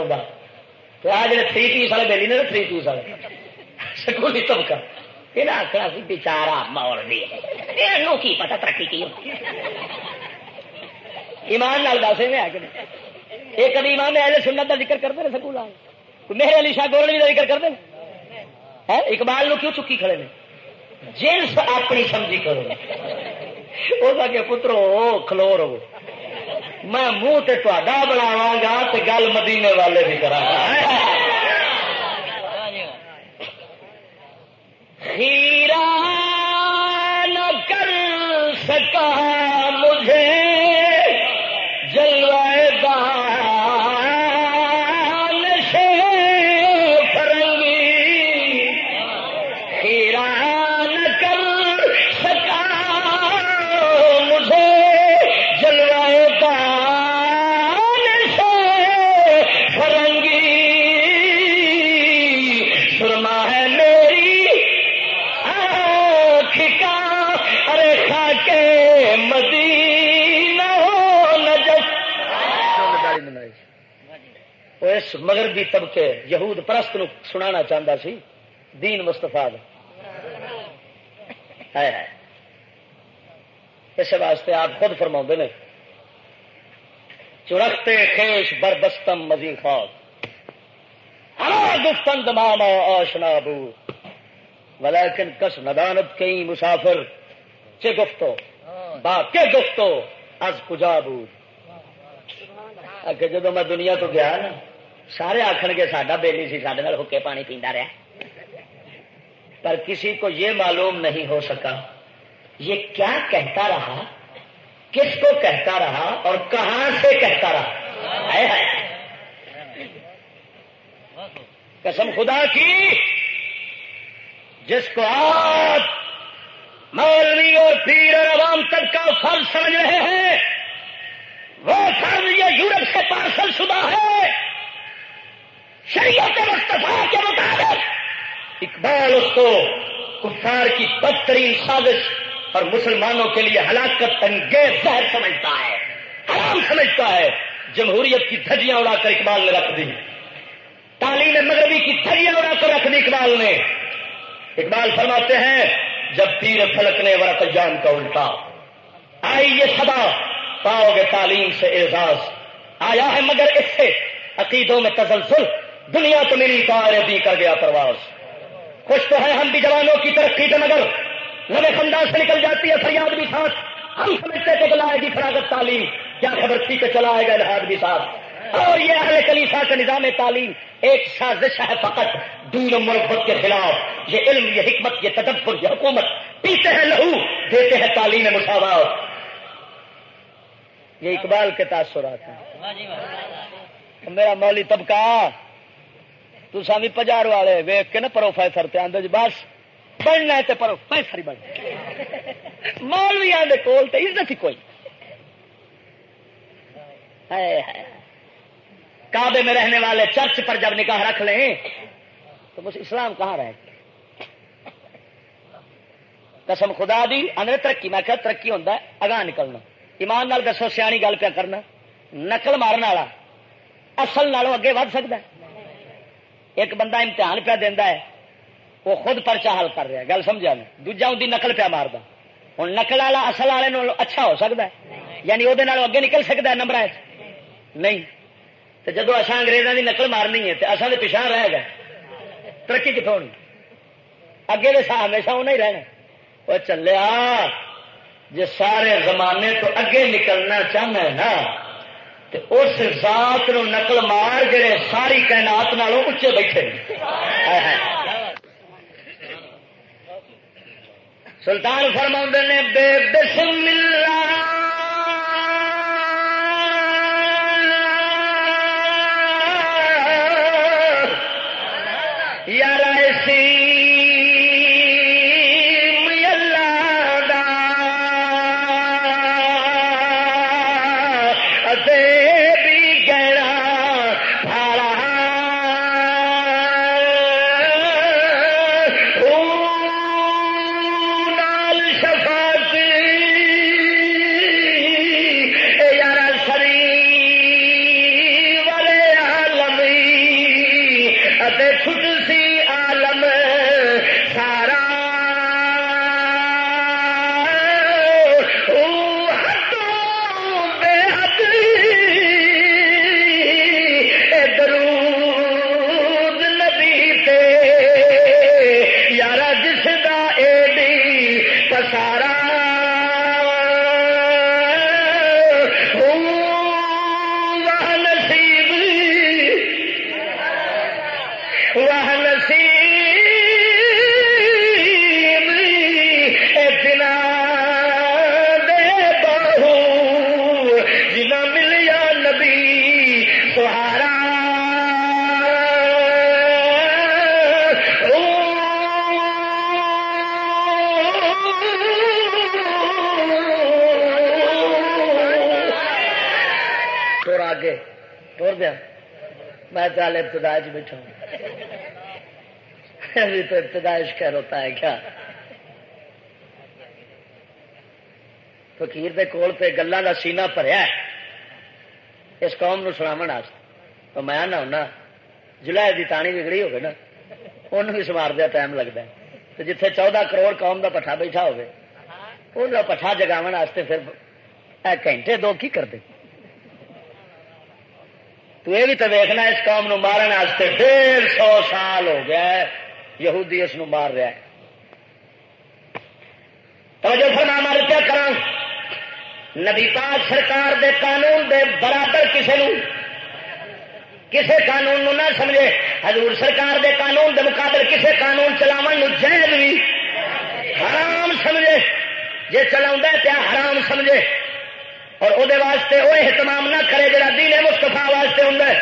آ جڑے تھری پیس والے بہلی نے تھری پیس والے سکولی طبقہ یہ آخر سی بچارا مول بھی کی پتا ترقی کی ایمان لال دس میں آ کے ایک کدی ایمان ایسے سنت کا ذکر کرتے ہیں سکول میرے علی شاہ گولڈی کا ذکر کرتے ہیں اقبال نو کیوں چکی کھڑے نے جنس اپنی سمجھی کرو وہ پترو کھلو رہو میں منہ تے تا بناوا گا گل مدینے والے بھی کرا ہیرا مغربی طبقے یہود پرست نو سنانا چاہتا سی، دین مستفا اس واسطے آپ خود فرما نے، چرختے خیش بردستم مزی خواب۔ گفتن دمام آشنا بو۔ ولیکن کس ندانت کئی مسافر، چے گفتو؟ با کے گفتو؟ از کجا بود اگے جدو میں دنیا تو گیا نا۔ سارے آخر گے ساڈا بیلی سی سڈے حکے پانی پیندا رہا پر کسی کو یہ معلوم نہیں ہو سکا۔ یہ کیا کہتا رہا؟ کس کو کہتا رہا؟ اور کہاں سے کہتا رہا؟ ہے ہے قسم خدا کی۔ جس کو آپ مولوی اور پیر اور عوام تک کا فرض سمجھ رہے ہیں، وہ فرض یہ یورپ سے پارسل شدہ ہے۔ شریعت مصطفیٰ کے مطابق، اقبال اس کو کفار کی بدترین سازش اور مسلمانوں کے لیے ہلاکت انگیز زہر سمجھتا ہے، حرام سمجھتا ہے۔ جمہوریت کی دھجیاں اڑا کر اقبال نے رکھ دی۔ تعلیم مغربی کی دھجیاں اڑا کر رکھ دی اقبال نے۔ اقبال فرماتے ہیں، جب تیر پھلکنے ورق جان کا الٹا، آئی یہ سدا پاؤ گے تعلیم سے اعزاز۔ آیا ہے مگر اس سے عقیدوں میں تسلسل دنیا تو میری کار بھی کر گیا پرواز۔ خوش تو ہے ہم بھی جوانوں کی ترقی کے مگر۔ نئے خاندان سے نکل جاتی ہے فریاد بھی ساتھ۔ ہم سمجھتے تھے کہ لائے گی فراغت تعلیم۔ کیا خبر تھی کہ چلا آئے گا الحاد بھی ساتھ۔ اور یہ اہل کلیسا کا نظام تعلیم۔ ایک سازش ہے فقط۔ دین و مربت کے خلاف۔ یہ علم یہ حکمت یہ تدبر یہ حکومت۔ پیتے ہیں لہو دیتے ہیں تعلیم مساوات۔ یہ اقبال کے تاثرات ہیں۔ میرا مولی طبقہ۔ تو سامی پجار والے ویک کے نا پروفیسر آدھے جی بس پڑھنا ہے پروفیسر ہی بن مولوی آدھے کول تے عزت ہی کوئی۔ کعبے میں رہنے والے چرچ پر جب نکاح رکھ لیں، تو بس اسلام کہاں رہے؟ قسم خدا دی اندر ترقی، میں کہ ترقی ہوتا ہے، اگاں نکلنا۔ ایمان نال دسو، سیانی گل پیا کرنا، نقل مارن والا، اصل نالوں اگے ود سکتا ہے۔ ایک بندہ امتحان پیا دینا ہے، وہ خود پرچا حل کر رہا ہے۔ گل سمجھا نہیں دوجا ان کی نقل پیا مارتا ہوں نقل والا اصل والے اچھا ہو سکتا ہے۔ یعنی وہ اگے نکل سکتا ہے نمبر نہیں۔ تو جدو اصا انگریزوں کی نقل مارنی ہے تو اصل پچھا رہ گا ترقی کتوں ہونی؟ اگے تو ہمیشہ انہیں ہی رہنا۔ وہ چلیا جی سارے زمانے تو اگے نکلنا چاہنا ہے نا اس ذات نو نقل مار جڑے ساری کائنات نالوں اچے بیٹھے سلطان فرما نے، بے بسم اللہ۔ ابتدا بیٹھا ابھی تو ابتدائش خیر ہوتا ہے، کیا؟ فقیر دے کول پہ گلوں کا سینا بھریا اس قوم نو سناو تو میں نہ ہونا جلائے کی تانی بگڑی ہوگی نا انہوں بھی سوار دیا ٹائم لگتا ہے۔ تو جتھے چودہ کروڑ قوم دا پٹھا بیٹھا ہوگی پٹھا جگاو پھر گھنٹے دو کی کرتے تو یہ بھی تو دیکھنا اس قوم نو مارن واسطے ڈیڑھ سو سال ہو گیا ہے، یہودی اس نو مار رہا ہے۔ توجہ فرما مار کیا کر نبی پاک سرکار دے قانون دے برابر کسے نو، کسے قانون نو نہ سمجھے۔ حضور سرکار دے قانون دے مقابل کسے قانون چلاو جائز بھی حرام سمجھے۔ جی چلا پیا حرام سمجھے۔ اور وہ واسطے وہ اہتمام نہ کرے جا دین مستفا واسطے ہوں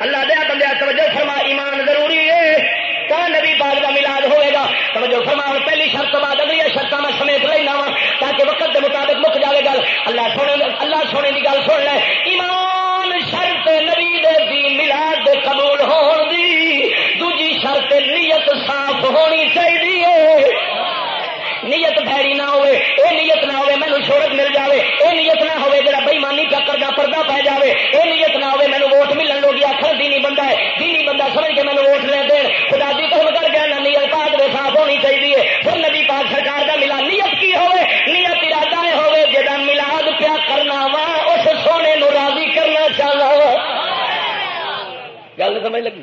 اللہ دیا بندہ توجہ فرما، ایمان ضروری ہے۔ کہ نبی پاک کا ملاد ہوئے گا۔ توجہ فرما پہلی شرط بعد اگلی شرط میں سمیت لینا وا، تاکہ وقت کے مطابق مک جائے گل۔ اللہ سونے اللہ سونے کی گل سن لے۔ ایمان شرط بےمانی کا کرنا پردہ پی جاوے، اے نیت نہ ہوئے مینو ووٹ ملن لوگ آخر دینی بندہ ہے دینی بندہ، سمجھ کے مینو ووٹ لے دین۔ خدا دی قسم کر کے نہ نیت پاک دے صاف ہونی چاہیے پھر نبی پاک سرکار کا ملا، نیت کی ہوئے نیت ارادہ ہوئے جا ملاد پیا کرنا وا، اس سونے نو راضی کرنا چاہنا گل سمجھ لگی؟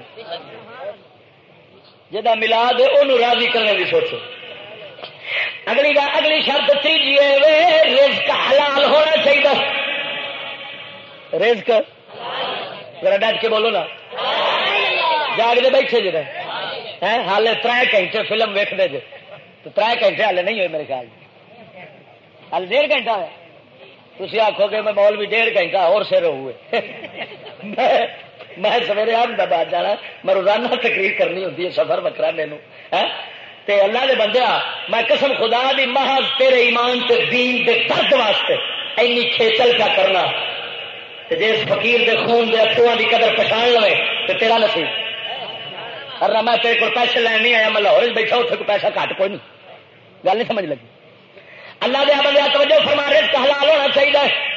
جا ملاد ہے وہ راضی کرنے کی سوچو۔ اگلی گا، اگلی شرط تیجی ہے رزق حلال ہونا چاہیے رزق ذرا ڈٹ کے بولو نا۔ جاگتے بیٹھے جی ہال تر گھنٹے فلم ویکتے جی۔ تو تر گھنٹے ہال نہیں ہوئے میرے خیال۔ ہال ڈیڑھ گھنٹہ ہے تھی آخو گے میں مول بھی ڈیڑھ گھنٹہ اور سر ہوئے۔ میں سویرے احمدآباد جانا۔ میں روزانہ تقریر کرنی ہوتی ہے سفر وکرا میرے تے اللہ دے بندیا میں قسم خدا دی، محض تیرے ایمان تے دین دے درد واسطے اینی کھیچل کیا کرنا۔ جس فقیر دے خون دے اتوں دی قدر پچھان لوے، تے تیرا نصیب۔ ارنا میں تیرے کو پیسے لین نہیں آیا، میں لاہور بیٹھا اتنے کو پیسہ گھٹ کوئی نہیں۔ گل نہیں سمجھ لگی۔ اللہ دیا بندہ توجہ فرما رہے حلال ہونا چاہیے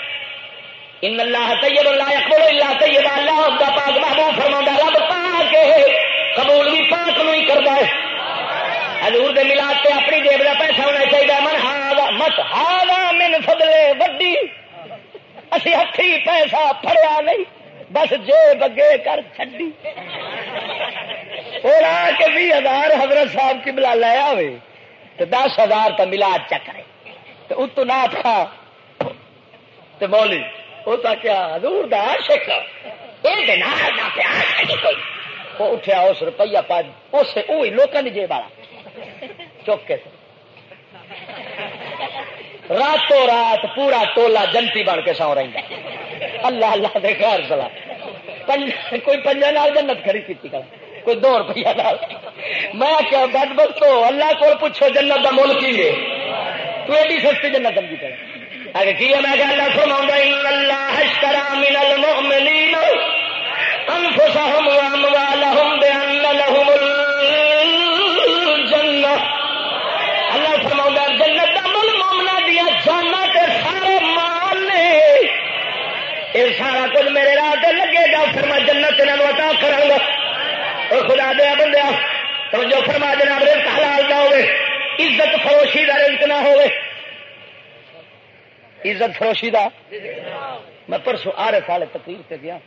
ان اللہ طیب اللہ اکبر اللہ طیب، اللہ دا پاک محبوب فرما رب پاک قبول بھی پاک نو ہی کرتا ہے۔ حضور دے ملاد تے اپنی جیب کا پیسہ ہونا چاہیے من ہا مت ہا من فضلے وڈی اسی ہاتھی پیسہ پڑیا نہیں بس جیب اگے کر چڈی اور آ کے بھی ہزار حضرت صاحب کی بلا لایا ہوئے تو دس ہزار تو ملاد چکرے تو اتو نہ تھا تو مولی وہ تو کیا حضور دا عاشق یہ نہ پیار کوئی وہ اٹھیا اس روپیہ پا اس لوگوں کی جیب والا چوکے راتوں رات پورا ٹولا جنتی بن کے سو رہی اللہ اللہ دے خیر سلا۔ کوئی پنجا نال جنت خرید کی کوئی دو روپیہ نال۔ میں کیا بد بس اللہ کو پوچھو جنت کا مل کی ہے؟ تو ایڈی سستی جنت سمجھی کرے اگر کی ہے؟ میں کہ اللہ فرما اللہ اشترا من المؤمنین انفسهم واموالهم بان یہ سارا کچھ میرے راہ لگے گا، پھر میں جنت عطا کروں گا۔ اور خدا دیا بندیا تو جو فرما جناب، رزق حلال نہ ہوئے، عزت فروشی کا رزق نہ ہوئے۔ عزت فروشی کا میں پرسوں آ رہے سال تقریر سے گیا۔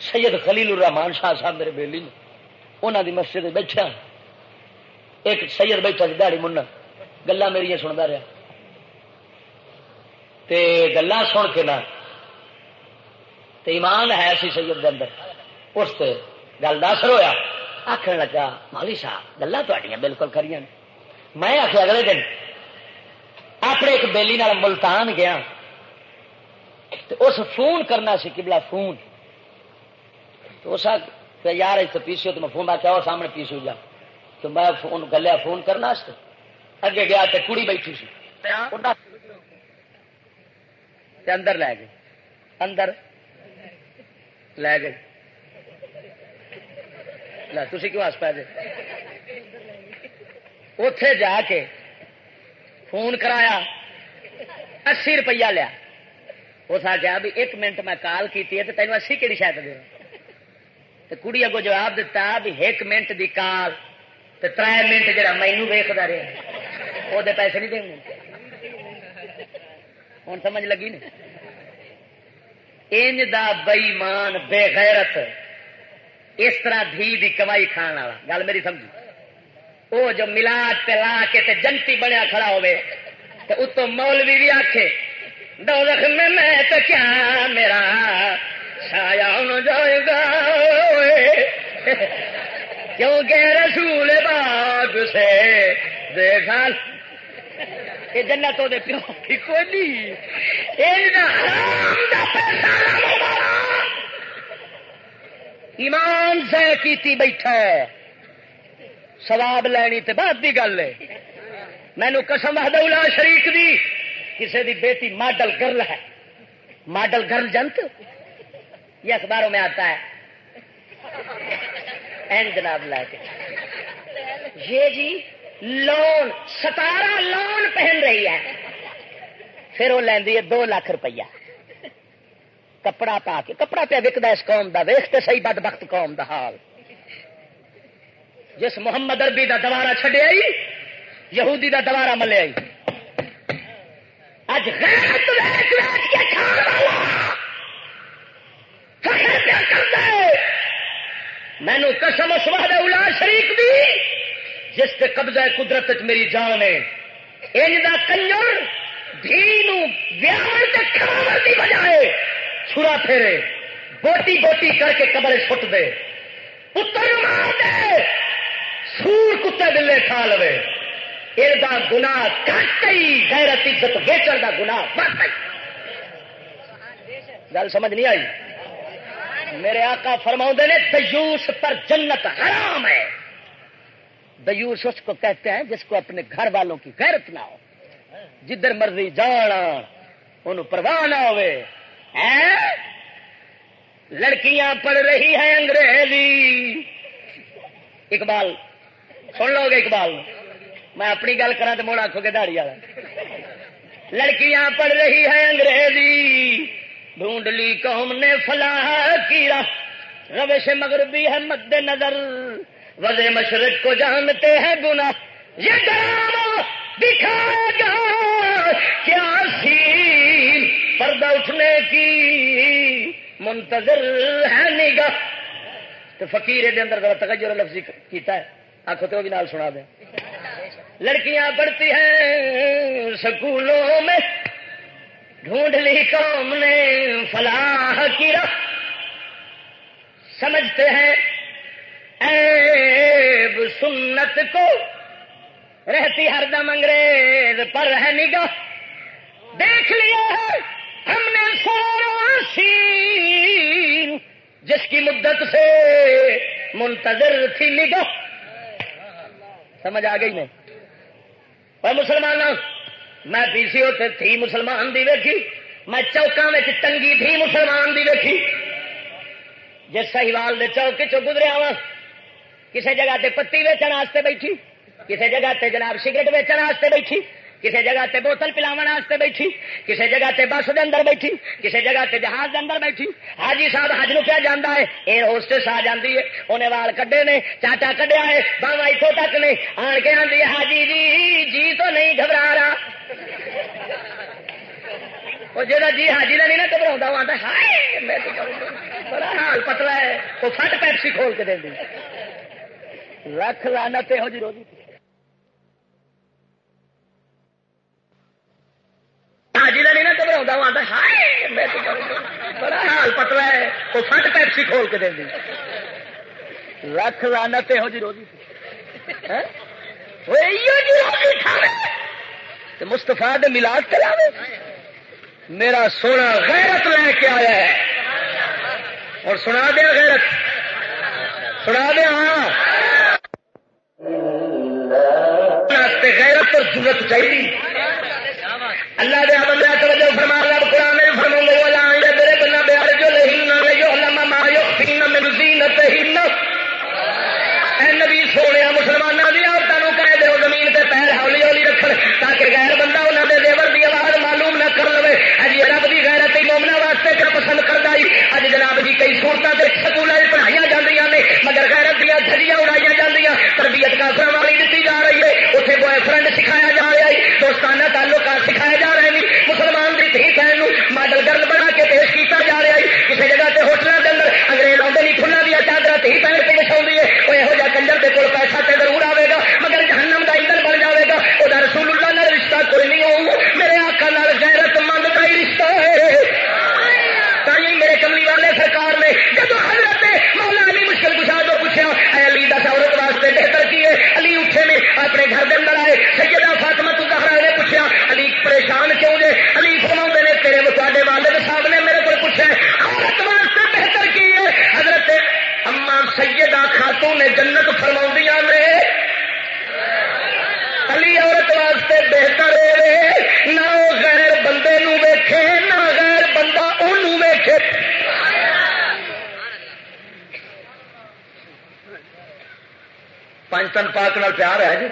سید خلیل الرحمان شاہ صاحب میرے بیلی نے انہوں دی مسجد بیٹھا ایک سید بیٹھا دہڑی منا گلا میری سنتا رہا تے گلا سن کے نا تے ایمان ہے سی سید اندر۔ اس سے گل دس رویا آخر لگا مالی صاحب گلا بالکل کری میں آخ اگلے دن اپنے ایک بیلی نال ملتان گیا اس فون کرنا سی کبلا فون۔ تو اس یار اتنے پیسو تو میں فون آ سامنے پیسو جا۔ تو میں فون گلیا فون کرنا اگے گیا تو کڑی بیٹھی سی۔ اندر لے گئے۔ اندر لے گئے۔ تھی کیوں ہس پہ اتے جا کے فون کرایا، اسی روپیہ لیا۔ اس آخیا بھی ایک منٹ میں کال کی تینوں اسی کہڑی شاید دے کڑی اگو جواب دیتا بھی ایک منٹ دی کال تر منٹ جا مینو ویکتا رہا وہ پیسے نہیں دیں گے ہوں سمجھ لگی نا انج دا بئیمان، بے غیرت، اس طرح دھی دی کمائی کھان والا۔ گل میری سمجھی؟ وہ جو ملاد پلا کے تے جنتی بنیا کھڑا ہوئے، تے اتو مولوی بھی آکھے دولخ میں میں تو کیا میرا سایہ ان جائے گا کیونکہ رسول باغ سے دیکھا یہ جنت وہ پیو کی کوئی ایمان سے کیتی بیٹھا ہے۔ سواب لینی تے بعد دی گل ہے۔ مینو قسم وحدہ شریک دی کسی دی بیٹی ماڈل گرل ہے۔ ماڈل گرل جنت؟ یہ اخباروں میں آتا ہے۔ این جناب لا کے۔ یہ جی لون، ستارہ لون پہن رہی ہے۔ پھر وہ لینی ہے دو لاکھ روپیہ۔ کپڑا پا کے، کپڑا پہ وکد اس قوم کا ویختے سی بد بخت قوم دا حال۔ جس محمد اربی کا دوارا چڈیا یہودی دا دوارا ملے آئی۔ اج مینو قسم سواد الا شریف دی۔ جس پہ قبضہ قدرت میری جان ہے۔ ان کا کنجر دی بجائے چھڑا پھیرے، بوٹی بوٹی کر کے قبر فٹ دے۔ پتر مار دے، سور کتے بلے کھا لو یہ گنا کٹ ہی، غیرت عزت ویچن کا گنا بڑھ گل سمجھ نہیں آئی؟ میرے آقا فرما نے دیوس پر جنت حرام ہے۔ دیوس اس کو کہتے ہیں جس کو اپنے گھر والوں کی غیرت نہ ہو۔ جدھر مرضی جانا ان پرواہ نہ ہوئے۔ لڑکیاں پڑھ رہی ہیں انگریزی۔ اقبال، سن لو گے اقبال۔ میں اپنی گل کرا تو موڑ آخو گے داڑی والا۔ لڑکیاں پڑھ رہی ہیں انگریزی۔ ڈھونڈ لی قوم نے فلاح کی روش مغربی ہے مد نظر۔ وزے مشرق کو جانتے ہیں گنا یہ ڈرامہ دکھائے گا کیا سی پردہ اٹھنے کی منتظر ہے نگاہ۔ تو فقیر دے اندر تکجر لفظی کیتا ہے۔ آخو تو بھی نال سنا دیں۔ لڑکیاں پڑھتی ہیں سکولوں میں، ڈھونڈ لی قوم نے فلاح کی رخ سمجھتے ہیں ایب سنت کو رہتی ہر دم انگریز پر رہ نگاہ۔ دیکھ لیا ہے، ہم نے سارا سین جس کی مدت سے منتظر تھی نگاہ۔ سمجھ آ گئی میں اور مسلمان میں پی سی او تھی مسلمان دی ویکھی، میں چوکا میں تنگی تھی مسلمان دی ویکھی۔ جس سہیوال دے چوک چ گزریا وا کسی جگہ تے پتی ویچن واسطے بیٹھی کسی جگہ تے جناب سگریٹ ویچن واسطے بیٹھی کسی جگہ تے بوتل پلاو واسطے بیٹھی کسی جگہ تے بس دے اندر بیٹھی کسی جگہ تے جہاز دے اندر بیٹھی۔ حاجی صاحب حج نو کیا جانا ہے؟ ایئر ہوسٹس آ جاتی ہے انہیں وال کڈے نے، چاچا کڈیا ہے باوا اتوں تک نے۔ آن کے آدھی حاجی جی جی تو نہیں گھبرا رہا۔ وہ جا جی حاجی کا نہیں نا گھبرا بڑا حال پتلا ہے، وہ فٹ پیپسی کھول کے دیں لکھ لانا ہو جی روزی حاجی کا نہیں نا بڑا حال پتلا ہے، وہ فٹ پیپسی کھول کے دیں لکھ لانا ہو جی روزی مستفا ملاد کرا میرا سونا غیرت لے کے آیا ہے۔ اور سنا دیا غیرت۔ سنا دیا ہاں۔ غیرت چاہیے۔ اللہ دیا بندہ توجہ فرما رب قرآن میں فرما لے والا میرے بنا بیار جو نہیں نہ لے جو علامہ مایو فین من زینت ہن اے نبی، سونے مسلمانوں کی عورتوں کہہ دو زمین تے پیر ہولی ہولی رکھ تاکہ غیر بندہ انہوں نے دیور کی آواز معلوم نہ کر لے اجی رب کی غیرت مومنا واسطے کیا پسند کرتا ہی اج جناب جی کئی سہولت سکول پڑھائی جاتی نے، مگر غیرت دیا دھجیاں اڑائی جاتی تربیت کافر اتنے فرینڈ سکھایا جا رہا ہے دوستانہ تعلقات سکھائے اپنے گھر کے اندر آئے، سیدہ فاطمہ تو زہرا نے پوچھا، علی، پریشان کیوں جے؟ علی فرما نے، تیرے مساڈے والد صاحب نے میرے کو پوچھا عورت واسطے بہتر کی ہے؟ حضرت اما سیدہ خاتون نے جنت فرما نے، علی، عورت واسطے بہتر ہے نہ وہ غیر بندے نو ویکھے، نہ غیر بندہ انہوں ویکھے۔ پانچ تن پاک نال پیار ہے جی؟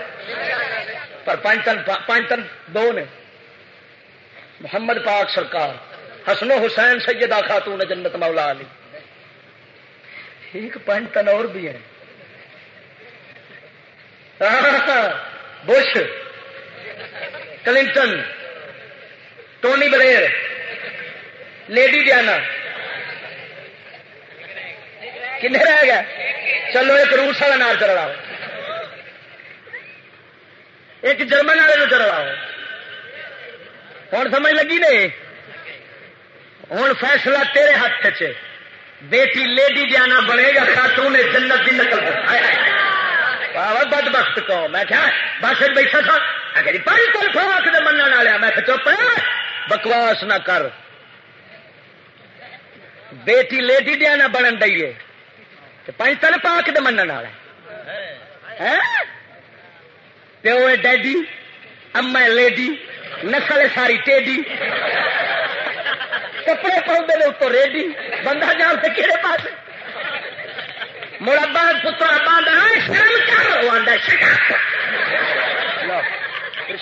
پر پانچ تن پانچ تن دو نے۔ محمد پاک سرکار، حسن و حسین سیدہ خاتون جنت مولا علی۔ ایک پانچ تن اور بھی ہیں۔ Bush, Clinton, Tony Blair lady Diana. کنے رہ گیا چلو ایک روس والا نال چڑھاؤ ایک جرمن والے چڑھاؤ ہوں سمجھ لگی نے؟ ہوں فیصلہ تیرے ہاتھ چ بیٹی لیڈی جانا بنے گا، خاتون جنت کی نقل بد بخت کو میں کیا بس بیٹھا تھا۔ جی پانچ سال فوق دے من والا میں جی، چپ بکواس نہ کر۔ بیٹی لیڈی دیا نہ بنن دئیے۔ پانچ تل پاک دے من والا ہاں؟ پیو ہے ڈیڈی اما لیڈی، نسل ساری ٹیڈی۔ کپڑے پاؤں نے اتو ریڈی، بندہ جان سے کہڑے پاس۔ مڑا بعد پترا باندھ شرم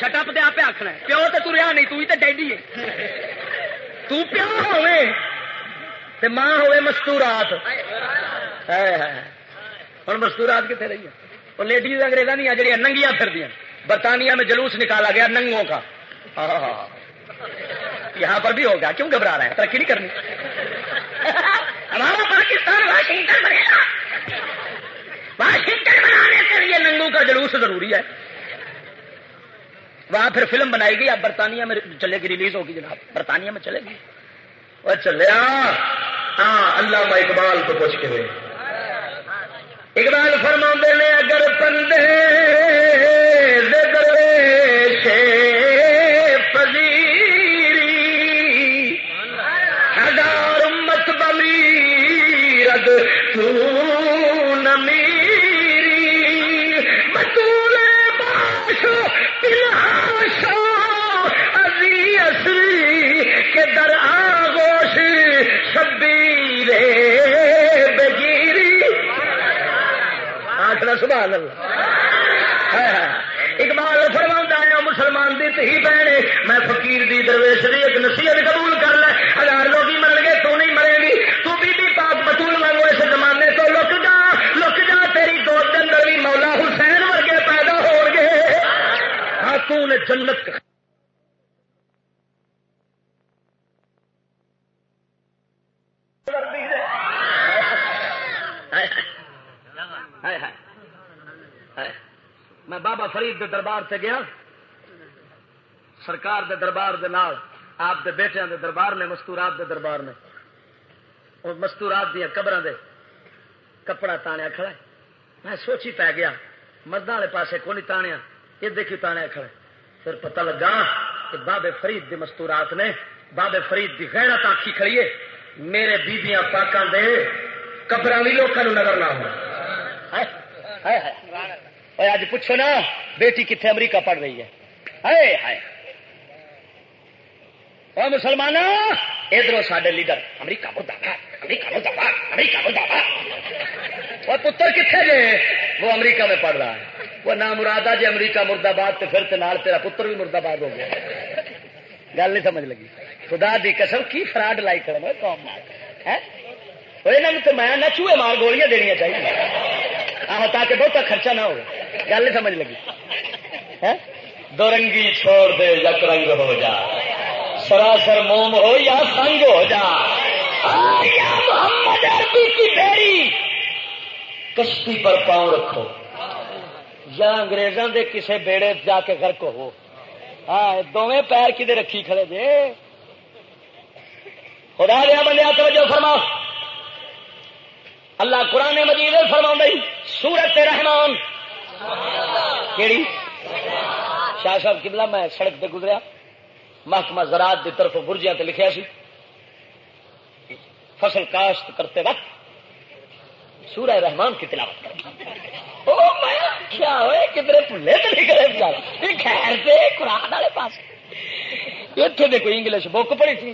شٹپ دے آپ آخنا پیو تو تریا نہیں تھی تو ڈیڈی ہے۔ تو پیو ہوئے تے ماں ہوئے مستورات۔ ہوں مستورات کتنے رہی ہے وہ لیڈیز انگریزاں دیا جہاں ننگیاں پھر دیا برطانیہ میں جلوس نکالا گیا ننگوں کا۔ یہاں پر بھی ہوگا کیوں گھبرا رہا ہے؟ ترقی نہیں کرنی۔ ہمارا پاکستان واشنگٹن بنے گا۔ واشنگٹن بنانے کے لیے ننگوں کا جلوس ضروری ہے۔ وہاں پھر فلم بنائی گئی۔ اب برطانیہ میں چلے گی، ریلیز ہوگی جناب۔ برطانیہ میں چلے گی۔ وہ چلے۔ ہاں اللہ اقبال کو پوچھ کے اقبال فرما نے اگر پندے سبحان اللہ. اقبال فرما ہے مسلمان دی تھی بہن، میں فقیر دی درویش دی ایک نصیحت قبول کر لے. ہزار لوگ مرن گے تو نہیں مرے گی تو بی بی پاک بتول مانگو اس زمانے تو لک جا لک جا، تیری دو دن بھی مولا حسین ورگے پیدا ہو گئے ہاں تو نے جنت میں بابا فرید دے دربار سے گیا، سرکار دے دربار دے نال، آپ دے بیٹے دے دربار میں مستورات دے دربار میں مستورات دیا قبر دے کپڑا تانیا کھڑا ہے۔ میں سوچی پی گیا مرد والے پاسے کو نہیں تانیا یہ دیکھی تانیا کھڑا پھر پتہ لگا کہ بابے فرید دی مستورات نے، بابے فرید دی غیرت آخی کھڑیے میرے بیبیاں پاکاں دے قبر بھی لوگوں نظر نہ ہو اور اج پوچھو نا، بیٹی کتنے امریکہ پڑھ رہی ہے؟ ہائے ہائے۔ مسلمان ادھر سڈے لیڈر، امریکہ مرد امریکہ مرد امریکہ مرد اور پتر کتنے جے وہ امریکہ میں پڑھ رہا ہے۔ وہ نام مرادہ جی امریکہ مرد آباد تو پھر نال تیرا پتر بھی مرد آباد ہو گیا۔ گل نہیں سمجھ لگی۔ خدا دی قسم، کی فراڈ لائی کرنا قوم تو میں نہ چوہے مار گولیاں دنیا چاہیے۔ آہو تاکہ بہت خرچہ نہ ہو گل نہیں سمجھ لگی۔ دورنگی چھوڑ دے، یک رنگ ہو جا۔ سراسر موم ہو یا سنگ ہو جا۔ یا محمد عربی کی بیری۔ کشتی پر پاؤں رکھو۔ یا انگریزوں دے کسے بیڑے جا کے گھر کو ہو۔ ہاں دونیں پیر کدے رکھی کھڑے دے خدا دیا بندے توجہ فرماؤ اللہ قرآن مجید فرما سورت رحمان۔ کیڑی؟ شاہ صاحب کبلا میں سڑک پہ گزریا۔ محکمہ زراعت کی طرف برجیا تے لکھیا سی۔ فصل کاشت کرتے وقت سورہ رحمان کی تلاوت کر کیا ہوئے کدھر بھولے تو نہیں کرے خیر سے قرآن والے پاس اتنے دے کوئی انگلش بک پڑی تھی۔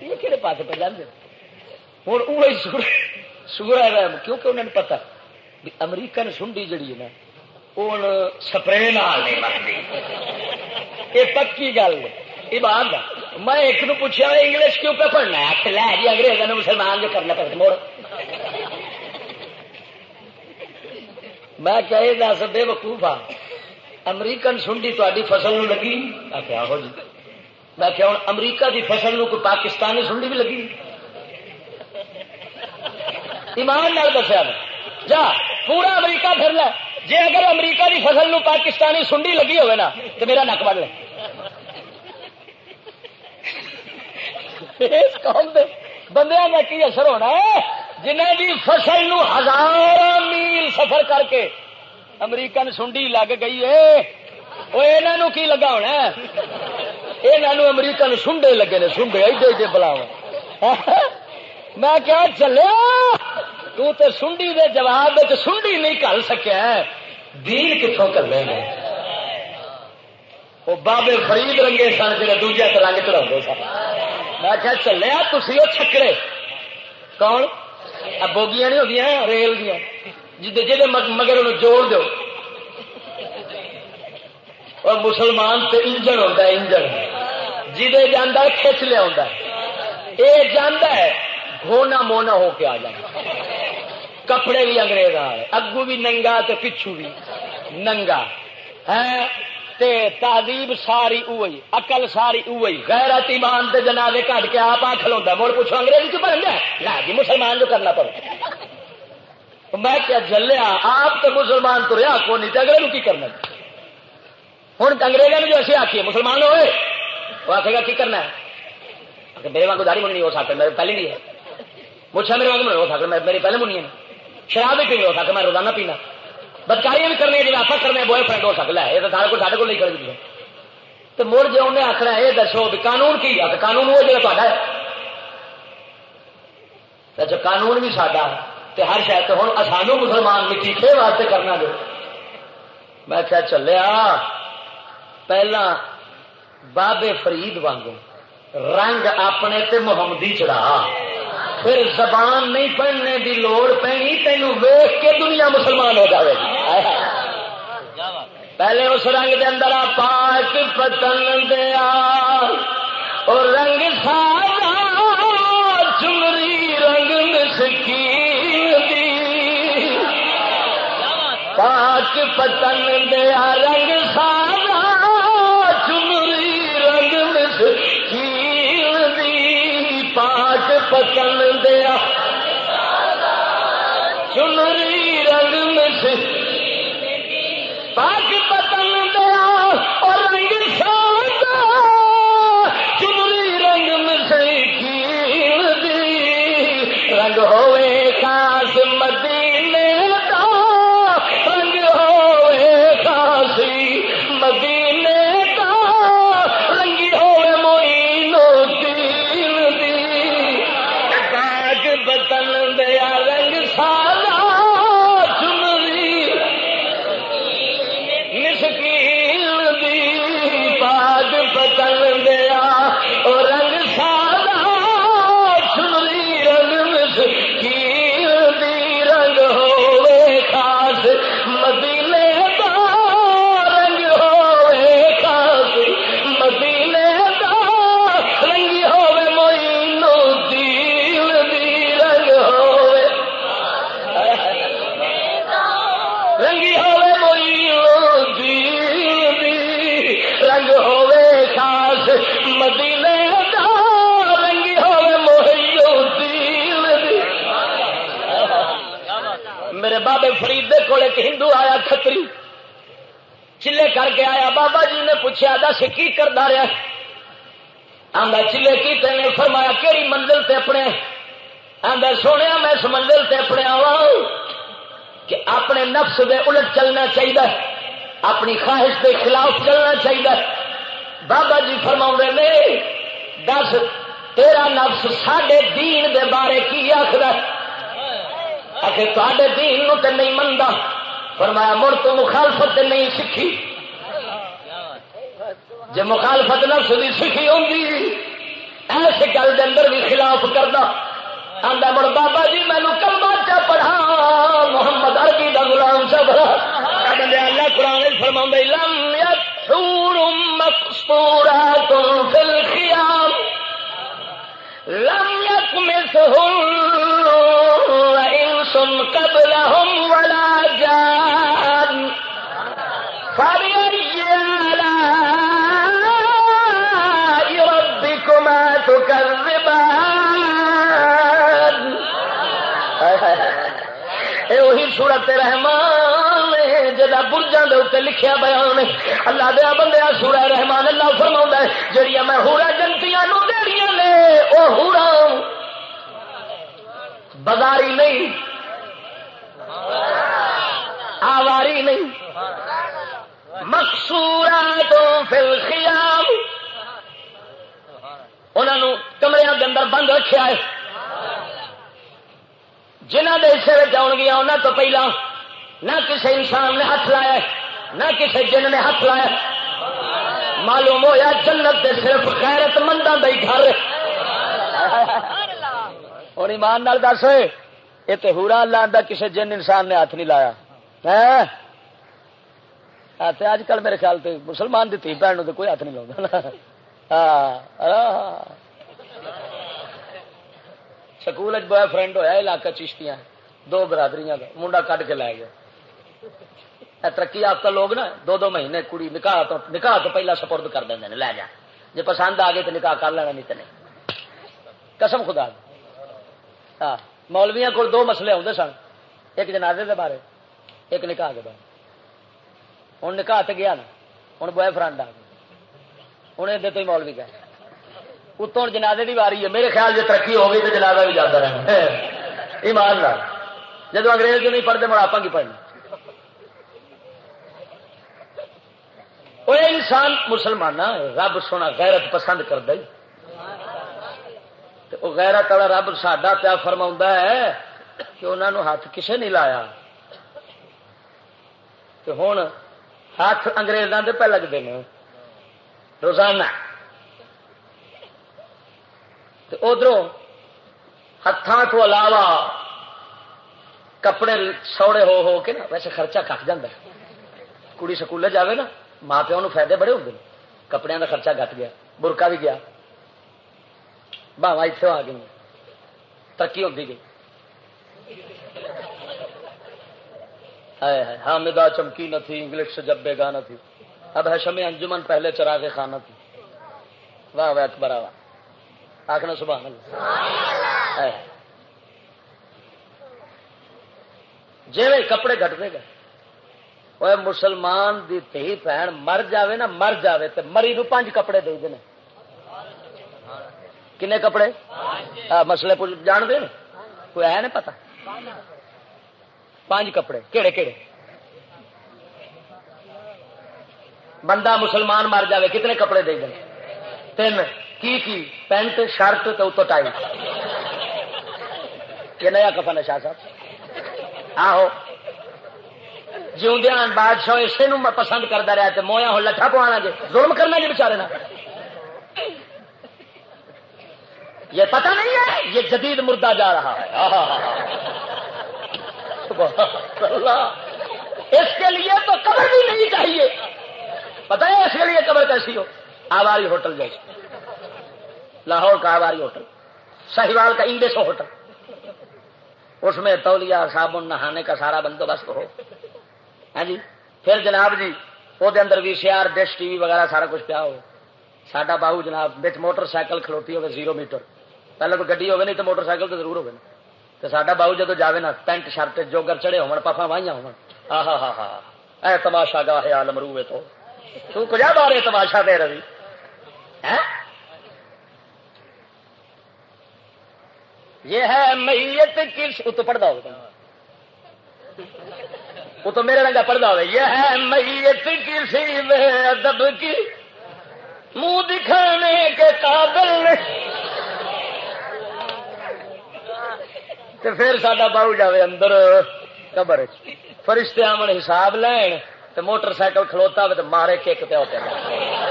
یہ کہڑے پاس پہ جانے ہوں وہی سورہ رحم، کیونکہ انہوں نے پتا امریکن سنڈی جڑی ہے نا، وہ سپرے نہیں مرتی یہ پکی گل ایمان میں ایک نو پوچھا انگلش کیوں پہ پڑھنا ہے؟ لے جی انگریزوں نے مسلمان جو کرنا پڑتا موڑ میں کہے دس، بے وقوف آ۔ امریکن سنڈی تاری فصل نو لگی؟ آخیا ہو جی۔ میں کیا ہوں امریکہ دی فصل نو کوئی پاکستانی سنڈی بھی لگی؟ ایمان نال دسیا جا، پورا امریکہ پھر لے۔ جی اگر امریکہ کی فصل نو پاکستانی سنڈی لگی ہوئے نا تو میرا نک بڑھ لے۔ بندے کا کی اثر ہونا ہے؟ جنہیں بھی فصل نو ہزار میل سفر کر کے امریکن سنڈی لگ گئی ہے وہ یہاں کی لگا ہونا یہ امریکن سنڈے لگے نے، سنڈے ایڈے ایڈے بلاو میں کیا چلیا تو تے سنڈی دے جواب سنڈی نہیں کر سکیا دین کتوں کر لیں گے وہ بابے فرید رنگے سن جی دوجا تو رنگ چڑھا سن۔ میں کیا چلیا تھی وہ چھکڑے۔ کون؟ بوگیاں نہیں ہوگی ریل دیا جی مگر انہوں جوڑ دو۔ اور مسلمان تے انجن ہوتا ہے، انجن۔ جی جانا کھچ لیا یہ جانا ہے گھونا مونا ہو کے آ جائے۔ کپڑے بھی انگریز والے اگو بھی ننگا تے پچھو بھی۔ ننگا۔ ہے تے ساری اوئی اقل ساری اوئی غیرت ایمان تے جنازے کٹ کے آپ آ کھلوا مڑ پوچھو انگریزی کیوں بن گیا لا جی مسلمان جو کرنا پڑے۔ میں کیا جلیا، آپ تو مسلمان تو رہا کو نہیں اگلے کی کرنا؟ ہوں انگریزوں نے جو ایسے آخیے مسلمان ہوئے۔ وہ آخے گا، کی کرنا ہے؟ میرے واگ داری منی ہو سکتا میرے پہلے بھی ہے۔ مجھے میرے واگ ہو سکتا میری پہلے منی ہے۔ شراب بھی پینی ہو سکتا میں روزانہ پینا۔ بدکاریاں بھی کرنی جی آپ کرنے بوائے فرینڈ ہو سکتا ہے۔ یہ تو سارے کو سارے کو نہیں کر تو مڑ جی انہیں آخنا یہ دسو بھی قانون کی ہے۔ قانون وہ جگہ تا اچھا قانون بھی ساڈا ہر شاید ہوں سانو مسلمان بھی مٹیٹے واسطے کرنا دے میں کیا چلیا۔ پہلا بابے فرید وانگو رنگ اپنے تے محمدی چڑھا۔ پھر زبان نہیں پڑھنے دی لوڑ پینی تینوں ویخ کے دنیا مسلمان ہو جائے گی۔ پہلے اس رنگ دے اندر پاک پتن دیا اور رنگ سارا چمری رنگ مسکی پاک پتن دیا رنگ سارا چنری رنگ پاک پتن دیا اور رنگ شانتا چنری رنگ میں سے دی۔ رنگ ہو ہندو آیا کتری چلے کر کے آیا، بابا جی نے پوچھا، دس کی کرتا رہا آدھا چلے کی تین فرمایا کہڑی منزل سے اپنے؟ آدھا سونے میں اس منزل سے اپنے آوا کہ اپنے نفس دے الٹ چلنا چاہیے اپنی خواہش کے خلاف چلنا چاہیے بابا جی فرما نے، دس، تیرا نفس سڈے دین دے بارے کی آخر تے دین نو تے نہیں منگا فرمایا، مڑ تو مخالفت نہیں سیکھی جی مخالفت نہ سنی سیکھی ہوگی ایس گل کے اندر بھی خلاف کرنا۔ آدھا مڑ بابا جی مینو کلمہ چا پڑھا؟ محمد عربی دا غلام سا بڑا اللہ قرآن فرما لم یتھور مقصورات فی الخیام۔ لم یکمسہم سورت رحمان جا برجا دے اتنے لکھیا بیان اللہ دیا بندے سورہ رحمان اللہ فرما ہے جہیا میں ہورا جنتیاں دیڑیاں نے وہ ہورا۔ بازاری نہیں۔ آواری نہیں۔ مقصورا تو پھر خیام انہوں کمرے کے اندر بند رکھا ہے۔ جنہ کے حصے میں آن گیا انہوں تو پہلا نہ کسی انسان نے ہاتھ لایا، نہ کسی جن نے ہاتھ لایا۔ معلوم ہوا جنت سے صرف خیرت مندوں کا ہی گھر۔ اور ایمان نال دس، یہ تو ہورا اللہ کسی جن انسان نے ہاتھ نہیں لایا۔ ہاں، اج کل میرے خیال سے مسلمان کی تھی بھن کوئی ہاتھ نہیں لاؤں سکول بوائے فرینڈ ہوا علاقہ چشتیاں دو برادری کا منڈا کڈ کے لے گیا ترقی یافتہ لوگ نا دو دو مہینے کڑی نکاح تو نکاح تو پہلا سپرد کر دیں لے جا جی پسند آ گئے تو نکاح کر لینا نہیں تو نہیں قسم خدا ہاں مولویا کو دو مسئلے آتے سن ایک جنازے کے بارے ایک نکاح کے بارے ہوں نکاح گیا نا ہوں بوائے فرینڈ آ گیا ہوں یہ تو مولوی گئے اتوں جنازے کی واری ہے۔ میرے خیال سے ترقی ہو گئی تو جنازہ بھی جاتا رہا ایمان لال۔ جب انگریز کی نہیں پڑھتے مڑ آپ کی پڑھنا وہ انسان مسلمان رب سونا غیرت پسند کر دے وہ غیرت والا رب ساڈا پیا فرما ہے کہ انہوں ہاتھ کسے نہیں لایا۔ ہوں ہاتھ اگریزوں کے پہ لگتے ہیں روزانہ۔ ادھر ہاتھوں کو علاوہ کپڑے سوڑے ہو ہو کے نا، ویسے خرچہ کٹ جا کڑی سکولے جاوے نا، ماں پیو فائدے بڑے ہوتے کپڑے کا خرچہ گٹ گیا، برکا بھی گیا۔ باوا اتوں آ گئی ترقی ہوتی گئی۔ حامدہ چمکی نہ تھی، انگلش سے جب بے گانا تھی۔ اب ہے شمی انجمن پہلے چرا کے خانہ تھی۔ واہ واہ، اکبر واہ آخنا سبحان اللہ۔ جی کپڑے گٹتے گئے وہ مسلمان دی تھی بہن مر جاوے نا مر جاوے تو مری نو پانچ کپڑے دے دے کنے کپڑے؟ مسلے جان دے کوئی ہے نا پتا پانچ کپڑے۔ کہڑے کہڑے بندہ مسلمان مر جاوے کتنے کپڑے دے دیں تین۔ کی کی؟ پینٹ، شرٹ تو اتو ٹائی یہ نیا کفن ہے شاہ صاحب۔ آہو۔ جیوندیاں بادشاہ، اسے نو پسند کرتا رہا تو مویا ہو لٹھا پوانا جی ظلم کرنا جی بچارے نا یہ پتہ نہیں ہے، یہ جدید مردہ جا رہا ہے۔ اس کے لیے تو قبر بھی نہیں چاہیے۔ پتہ ہے اس کے لیے قبر کیسی ہو؟ آواری ہوٹل جیسی۔ لاہور کا آباری ہوٹل سہیوال کا انڈیسو ہوٹل۔ اس میں تولیا صابن نہانے کا سارا بندوبست ہو۔ ہاں جی؟ پھر جناب جی وہ اندر بھی C R dish T V وغیرہ سارا کچھ پیا ہو۔ ساڈا باہو جناب، بچ موٹر سائیکل کھلوتی ہوگی زیرو میٹر۔ پہلے تو گی ہوگی نہیں تو موٹر سائیکل تو ضرور ہوگی تو ساڈا باہو جدو جائے نا، پینٹ شرٹ، جوگر چڑے ہو پفا واہیا ہو ہاں ہاں ہاں اے تماشا گاہ آلم روے تو۔ تو کجا بارے تماشا دے رہی؟ ہاں؟ یہ ہے میت کس تو پڑھتا ہوگا وہ تو میرے رنگا پڑھتا ہوگا یہ ہے میت کسی بے ادب کی۔ منہ دکھانے کے قابل تو پھر سڈا باؤ جائے اندر قبر فرشتے آمن حساب لین تو موٹر سائیکل کھلوتا ہو تو مارے کیک پہ ہوتے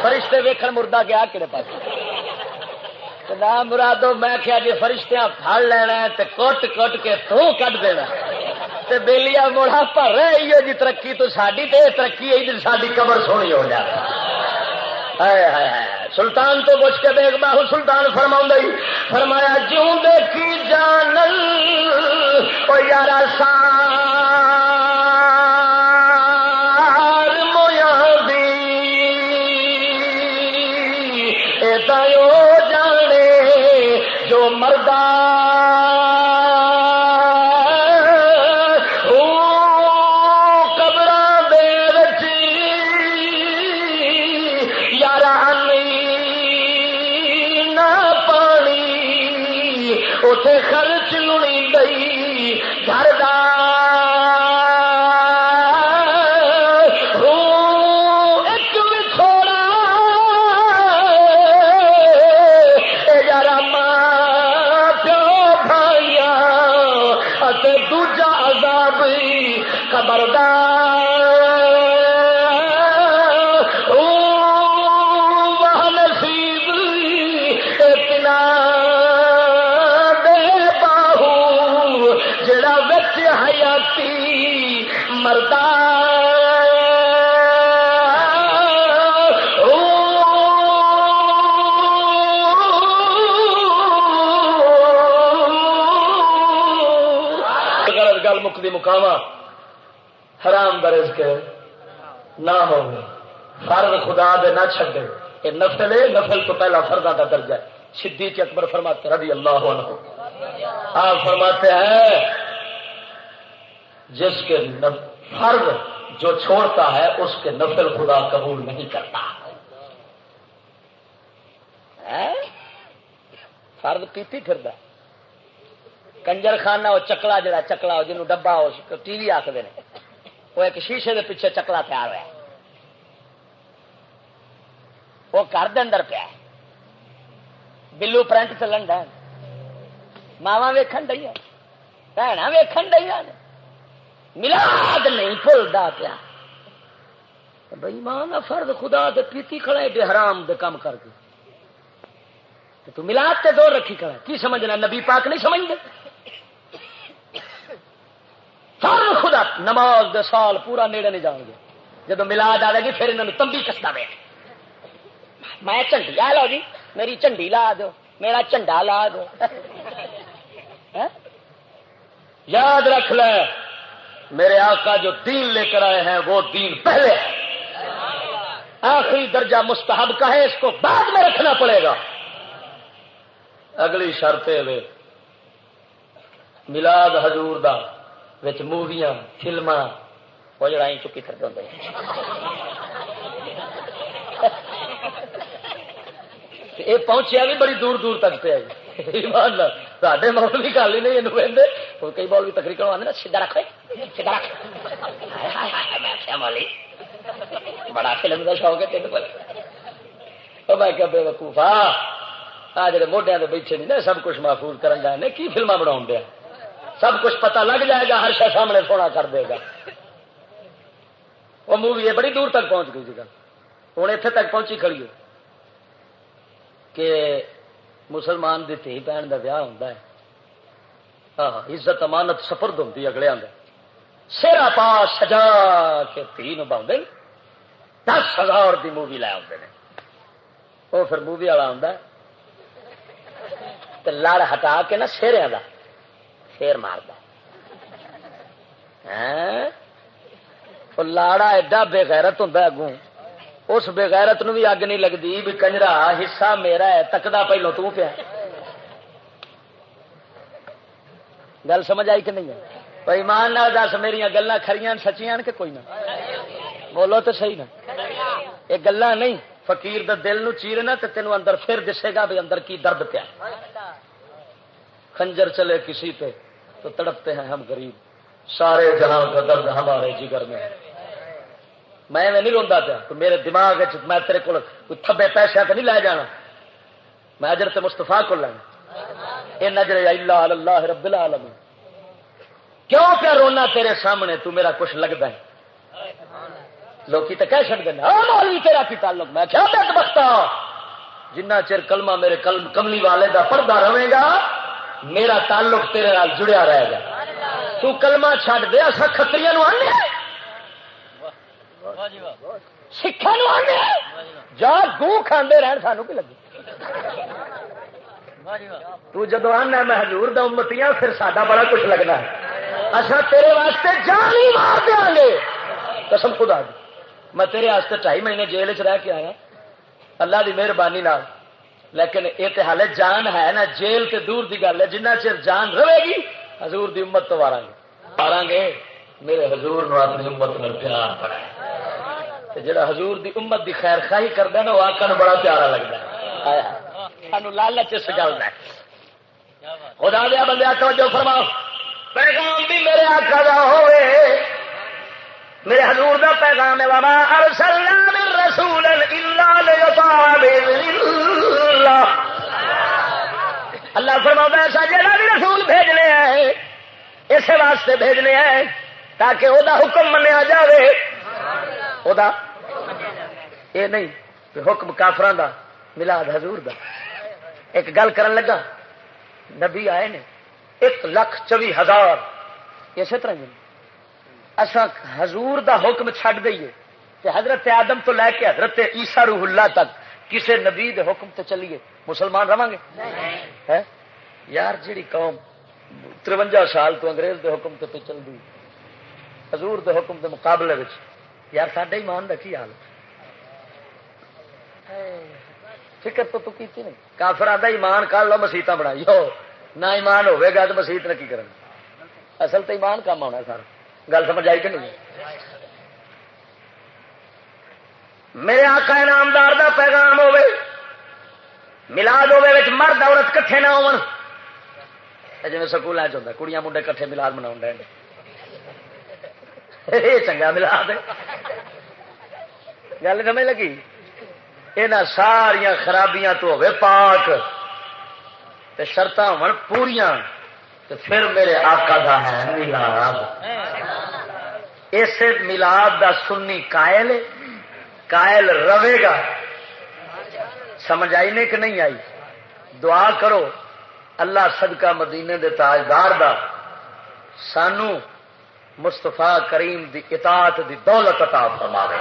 فرشتے ویکھن مردہ گیا کہڑے پاس مرادو، میں کیا جی فرشتیاں پھڑ لینا تے کٹ کٹ کے تو کٹ دینا تے بیلیا موڑا پر رہی جی ترقی، تو ساری تے ترقی ہے جی ساری قبر سونی ہو جائے۔ سلطان تو پوچھ کے دیکھ باہو سلطان فرما فرمایا، جوں دیکھی جانل، او یارا سان حرام کے نہ ہو فرض خدا دے نہ چھڈے یہ نفل ہے، نفل تو پہلا فردا کا درجہ ہے۔ صدیق اکبر فرماتے رضی اللہ عنہ۔ آپ فرماتے ہیں، جس کے فرض جو چھوڑتا ہے، اس کے نفل خدا قبول نہیں کرتا۔ فرد پیتی پھر کنجر خانہ وہ چکلا جڑا چکلا جنوب ڈبا ٹی وی آخر وہ ایک شیشے دے پیچھے چکلا تیار ہوا وہ گھر دے اندر پیا بلو پرنٹ چلن ڈ ماوا ویکن ڈی بھن ویکن ڈی ملاد نہیں بھولتا پیا۔ بھائی ماں فرد خدا دے پیتی کھڑا ہے حرام دے کام کر کے۔ تو ملاد تے دور رکھی کھڑا کی سمجھنا؟ نبی پاک نہیں سمجھتے سارا خدا نماز دے سال پورا نیڑے نہیں جان گے۔ جب ملاد آئے گی، پھر انہوں نے تمبی کستا وے۔ میں چنڈی، آ لو جی میری چنڈی لا دو، میرا چنڈا لا دو۔ ہاں؟ یاد رکھ لے، میرے آقا جو دین لے کر آئے ہیں، وہ دین پہلے آخری درجہ مستحب کا ہے، اس کو بعد میں رکھنا پڑے گا۔ اگلی شرط ملاد حضور دا۔ موویاں فلما وہ جڑائی چکی کرتے ہوں یہ پہنچیا بھی بڑی دور دور تک پہ سڈے مول بھی گل ہی نہیں یہ کئی بال بھی تکری کروا سیدا رکھ سیدا رکھ بڑا فلم کا شوق ہے تین پر میں کیا بے وقوفا آ جڑے موڈیا کے بیٹھے نہیں نا سب کچھ محفوظ کرن جائے کی فلما بنا دیا سب کچھ پتہ لگ جائے گا، ہر شا سامنے سونا کر دے گا۔ وہ مووی بڑی دور تک پہنچ گئی گل ہوں اتنے تک پہنچی کھڑی ہو کہ مسلمان کی تھی بہن کا ویاہ ہوتا ہے۔ ہاں عزت، امانت سفرد ہوتی اگلے آدھے سیرا پا سجا کے تھی نبا دس ہزار کی مووی لے آتے ہیں وہ پھر مووی والا آتا لڑ ہٹا کے نا سیرے کا پھر مارد ہاں؟ لاڑا ایڈا بےغیرت ہوں اگوں۔ اس بےغیرت نو بھی اگ نہیں لگتی بھی کنجرا، حصہ میرا ہے، تکدا پہلو تو پیا۔ گل سمجھ آئی کہ نہیں؟ ایمان دس میری گلا کھڑی سچیاں کہ کوئی نہ؟ بولو تو صحیح نا یہ گلا نہیں، فقیر دا دل نو چیرنا تو تینوں اندر پھر دسے گا بھی اندر کی درد پیا۔ خنجر چلے کسی پہ تو تڑپتے ہیں ہم غریب۔ سارے جہاں کا درد ہمارے جگر میں میں نہیں روا پیا تو میرے دماغ میں تیرے کو تھبے پیسے تو نہیں لے جانا۔ میں اجر مستفا کو لینا یہ نظر اللہ اللہ رب العالمین۔ کیوں کیا رونا تیرے سامنے؟ تو میرا کچھ لگتا ہے۔ لوکی تو کہہ چڑ دینا مولوی، تیرا کی تعلق؟ میں کیا بختا جنہ چر کلمہ میرے کلم کملی والے کا پردہ رہے گا میرا تعلق تیرے نال جڑیا رہے گا تو کلمہ چھڈ دے اصا کتری آنے۔ سکھا آنے۔ جا گو کھانے رہن، سانو کی لگی؟ تو جدو آنا میں حضور دا امتیاں، پھر ساڈا بڑا کچھ لگنا ہے۔ اصا تیرے واسطے جان ہی مار دیا گے۔ قسم خدا دی۔ میں تیرے واسطے ڈھائی مہینے جیل چ رہ کے آیا۔ اللہ دی مہربانی لیکن یہ تو ہال جان ہے نا، جیل تے دور دی گل ہے، جنہ چر جان رہے گی، حضور دی امت تو وارا گے مارا گے میرے حضور نو اپنی امت میں پیار پڑا جڑا حضور دی امت دی خیر خاہی کرتا نا وہ آکا بڑا پیارا لگتا ہے۔ سانو لالچ اس گل ہے۔ خدا دیا بندے توجہ فرماؤ۔ پیغام بھی میرے آقا دا ہوئے۔ میرے حضور دا پیغام ہے، وما ارسلنا من رسول الا ليطاع باذن اللہ اللہ فرما ایسا جہاں بھی رسول بھیجنے ہیں اس واسطے بھیجنے ہیں تاکہ وہ حکم منیا جائے یہ نہیں حکم کافران دا، ملاد حضور دا۔ ایک گل کرن لگا، نبی آئے نے، ایک لاکھ چوی ہزار۔ اسی طرح اصا حضور دا حکم چھڈ دئیے کہ حضرت آدم تو لے کے حضرت عیسا روح اللہ تک کسے نبی دے حکم تے چلیے؟ مسلمان رہا گے؟ یار جیڑی قوم ترونجا سال تو انگریز دے حکم تے چل دی، حضور دے حکم دے مقابلے وچ، یار ساڈا ایمان کا کی حال؟ فکر تو کی نہیں۔ کافر آدھا ایمان کر لو مسیت بنائی نہ ایمان ہوے گا تو مسیت نے کی کرنا؟ اصل تو ایمان کام آنا سر گل سمجھ آئی کہ نہیں؟ میرے آقا انعامدار دا پیغام ہوے ملاد ہوے مرد عورت کٹھے نہ ہو جی سکول چاہتا کڑیاں منڈے کٹھے ملاد منا یہ چنگا ملاد۔ گل سمجھ لگی؟ یہاں ساریا خرابیاں تو ہوے پاک شرط ہو پوریا تو پھر میرے آقا دا ہے ملاد اس ملاد دا سنی قائل قائل رہے گا۔ سمجھ آئی نے کہ نہیں آئی؟ دعا کرو، اللہ صدقہ مدینے دے تاجدار دا۔ سانو مستفا کریم دی اطاعت دی دولت عطا فرماوے۔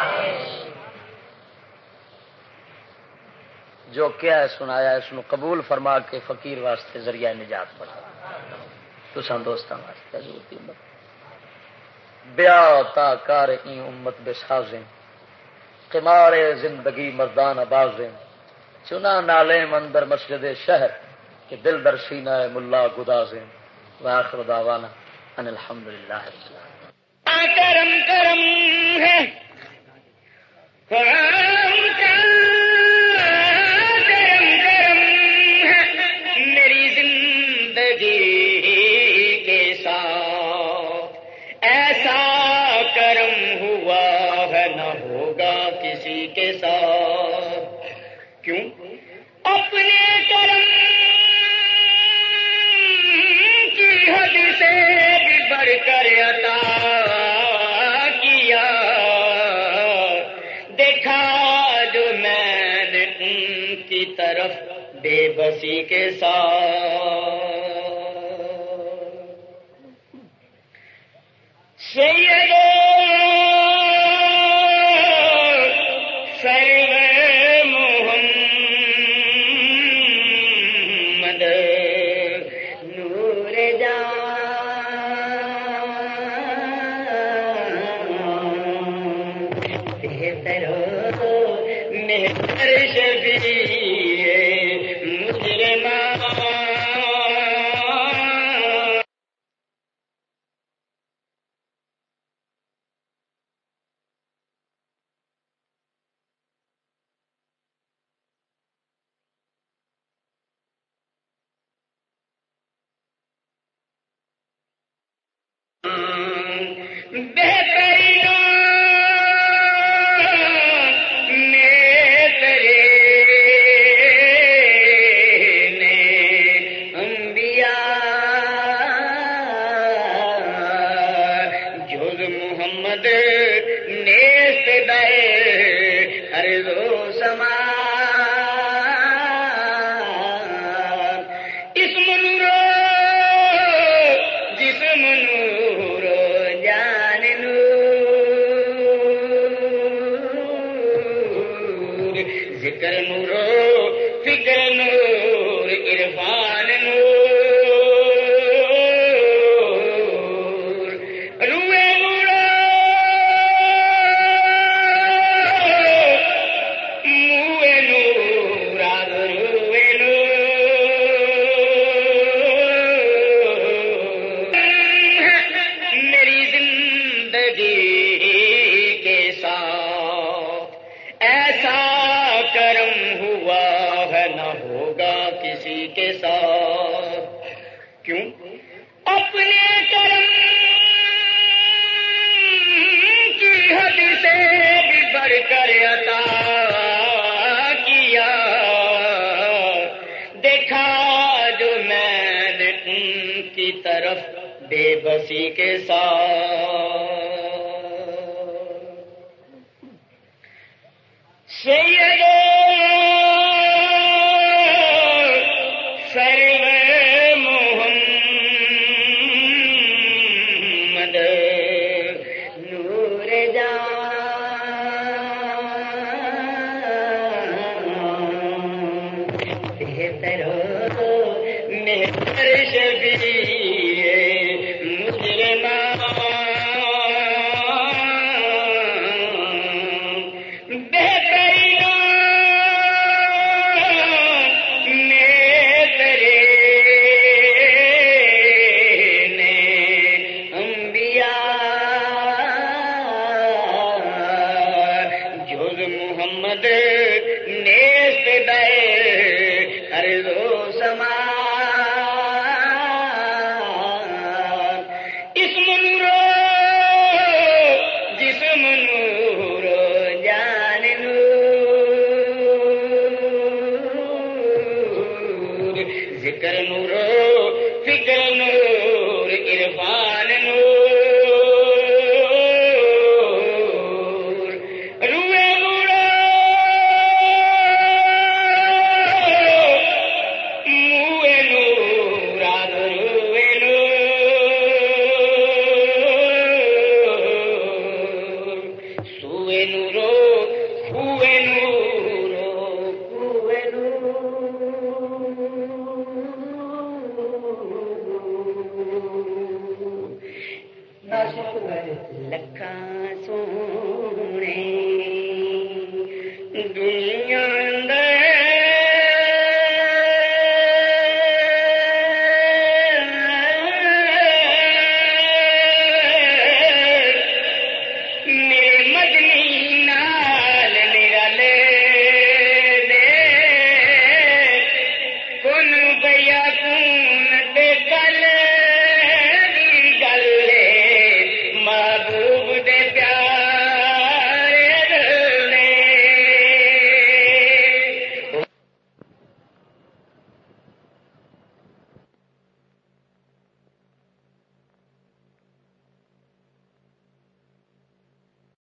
جو کیا ہے، سنایا اس قبول فرما کے فقیر واسطے ذریعہ نجات بنا۔ تو سن دوستان واسطے حضور کی امت۔ بیا تا کار این امت بے سازیں، قمار زندگی مردان آبازیں۔ چنا نالے مندر مسجد شہر کہ دل در سینہ ملا گدازیں۔ واخر دعوانا ان الحمدللہ کرم کرم ہے۔ طرف بے بسی کے ساتھ۔ سیدو ذکر کے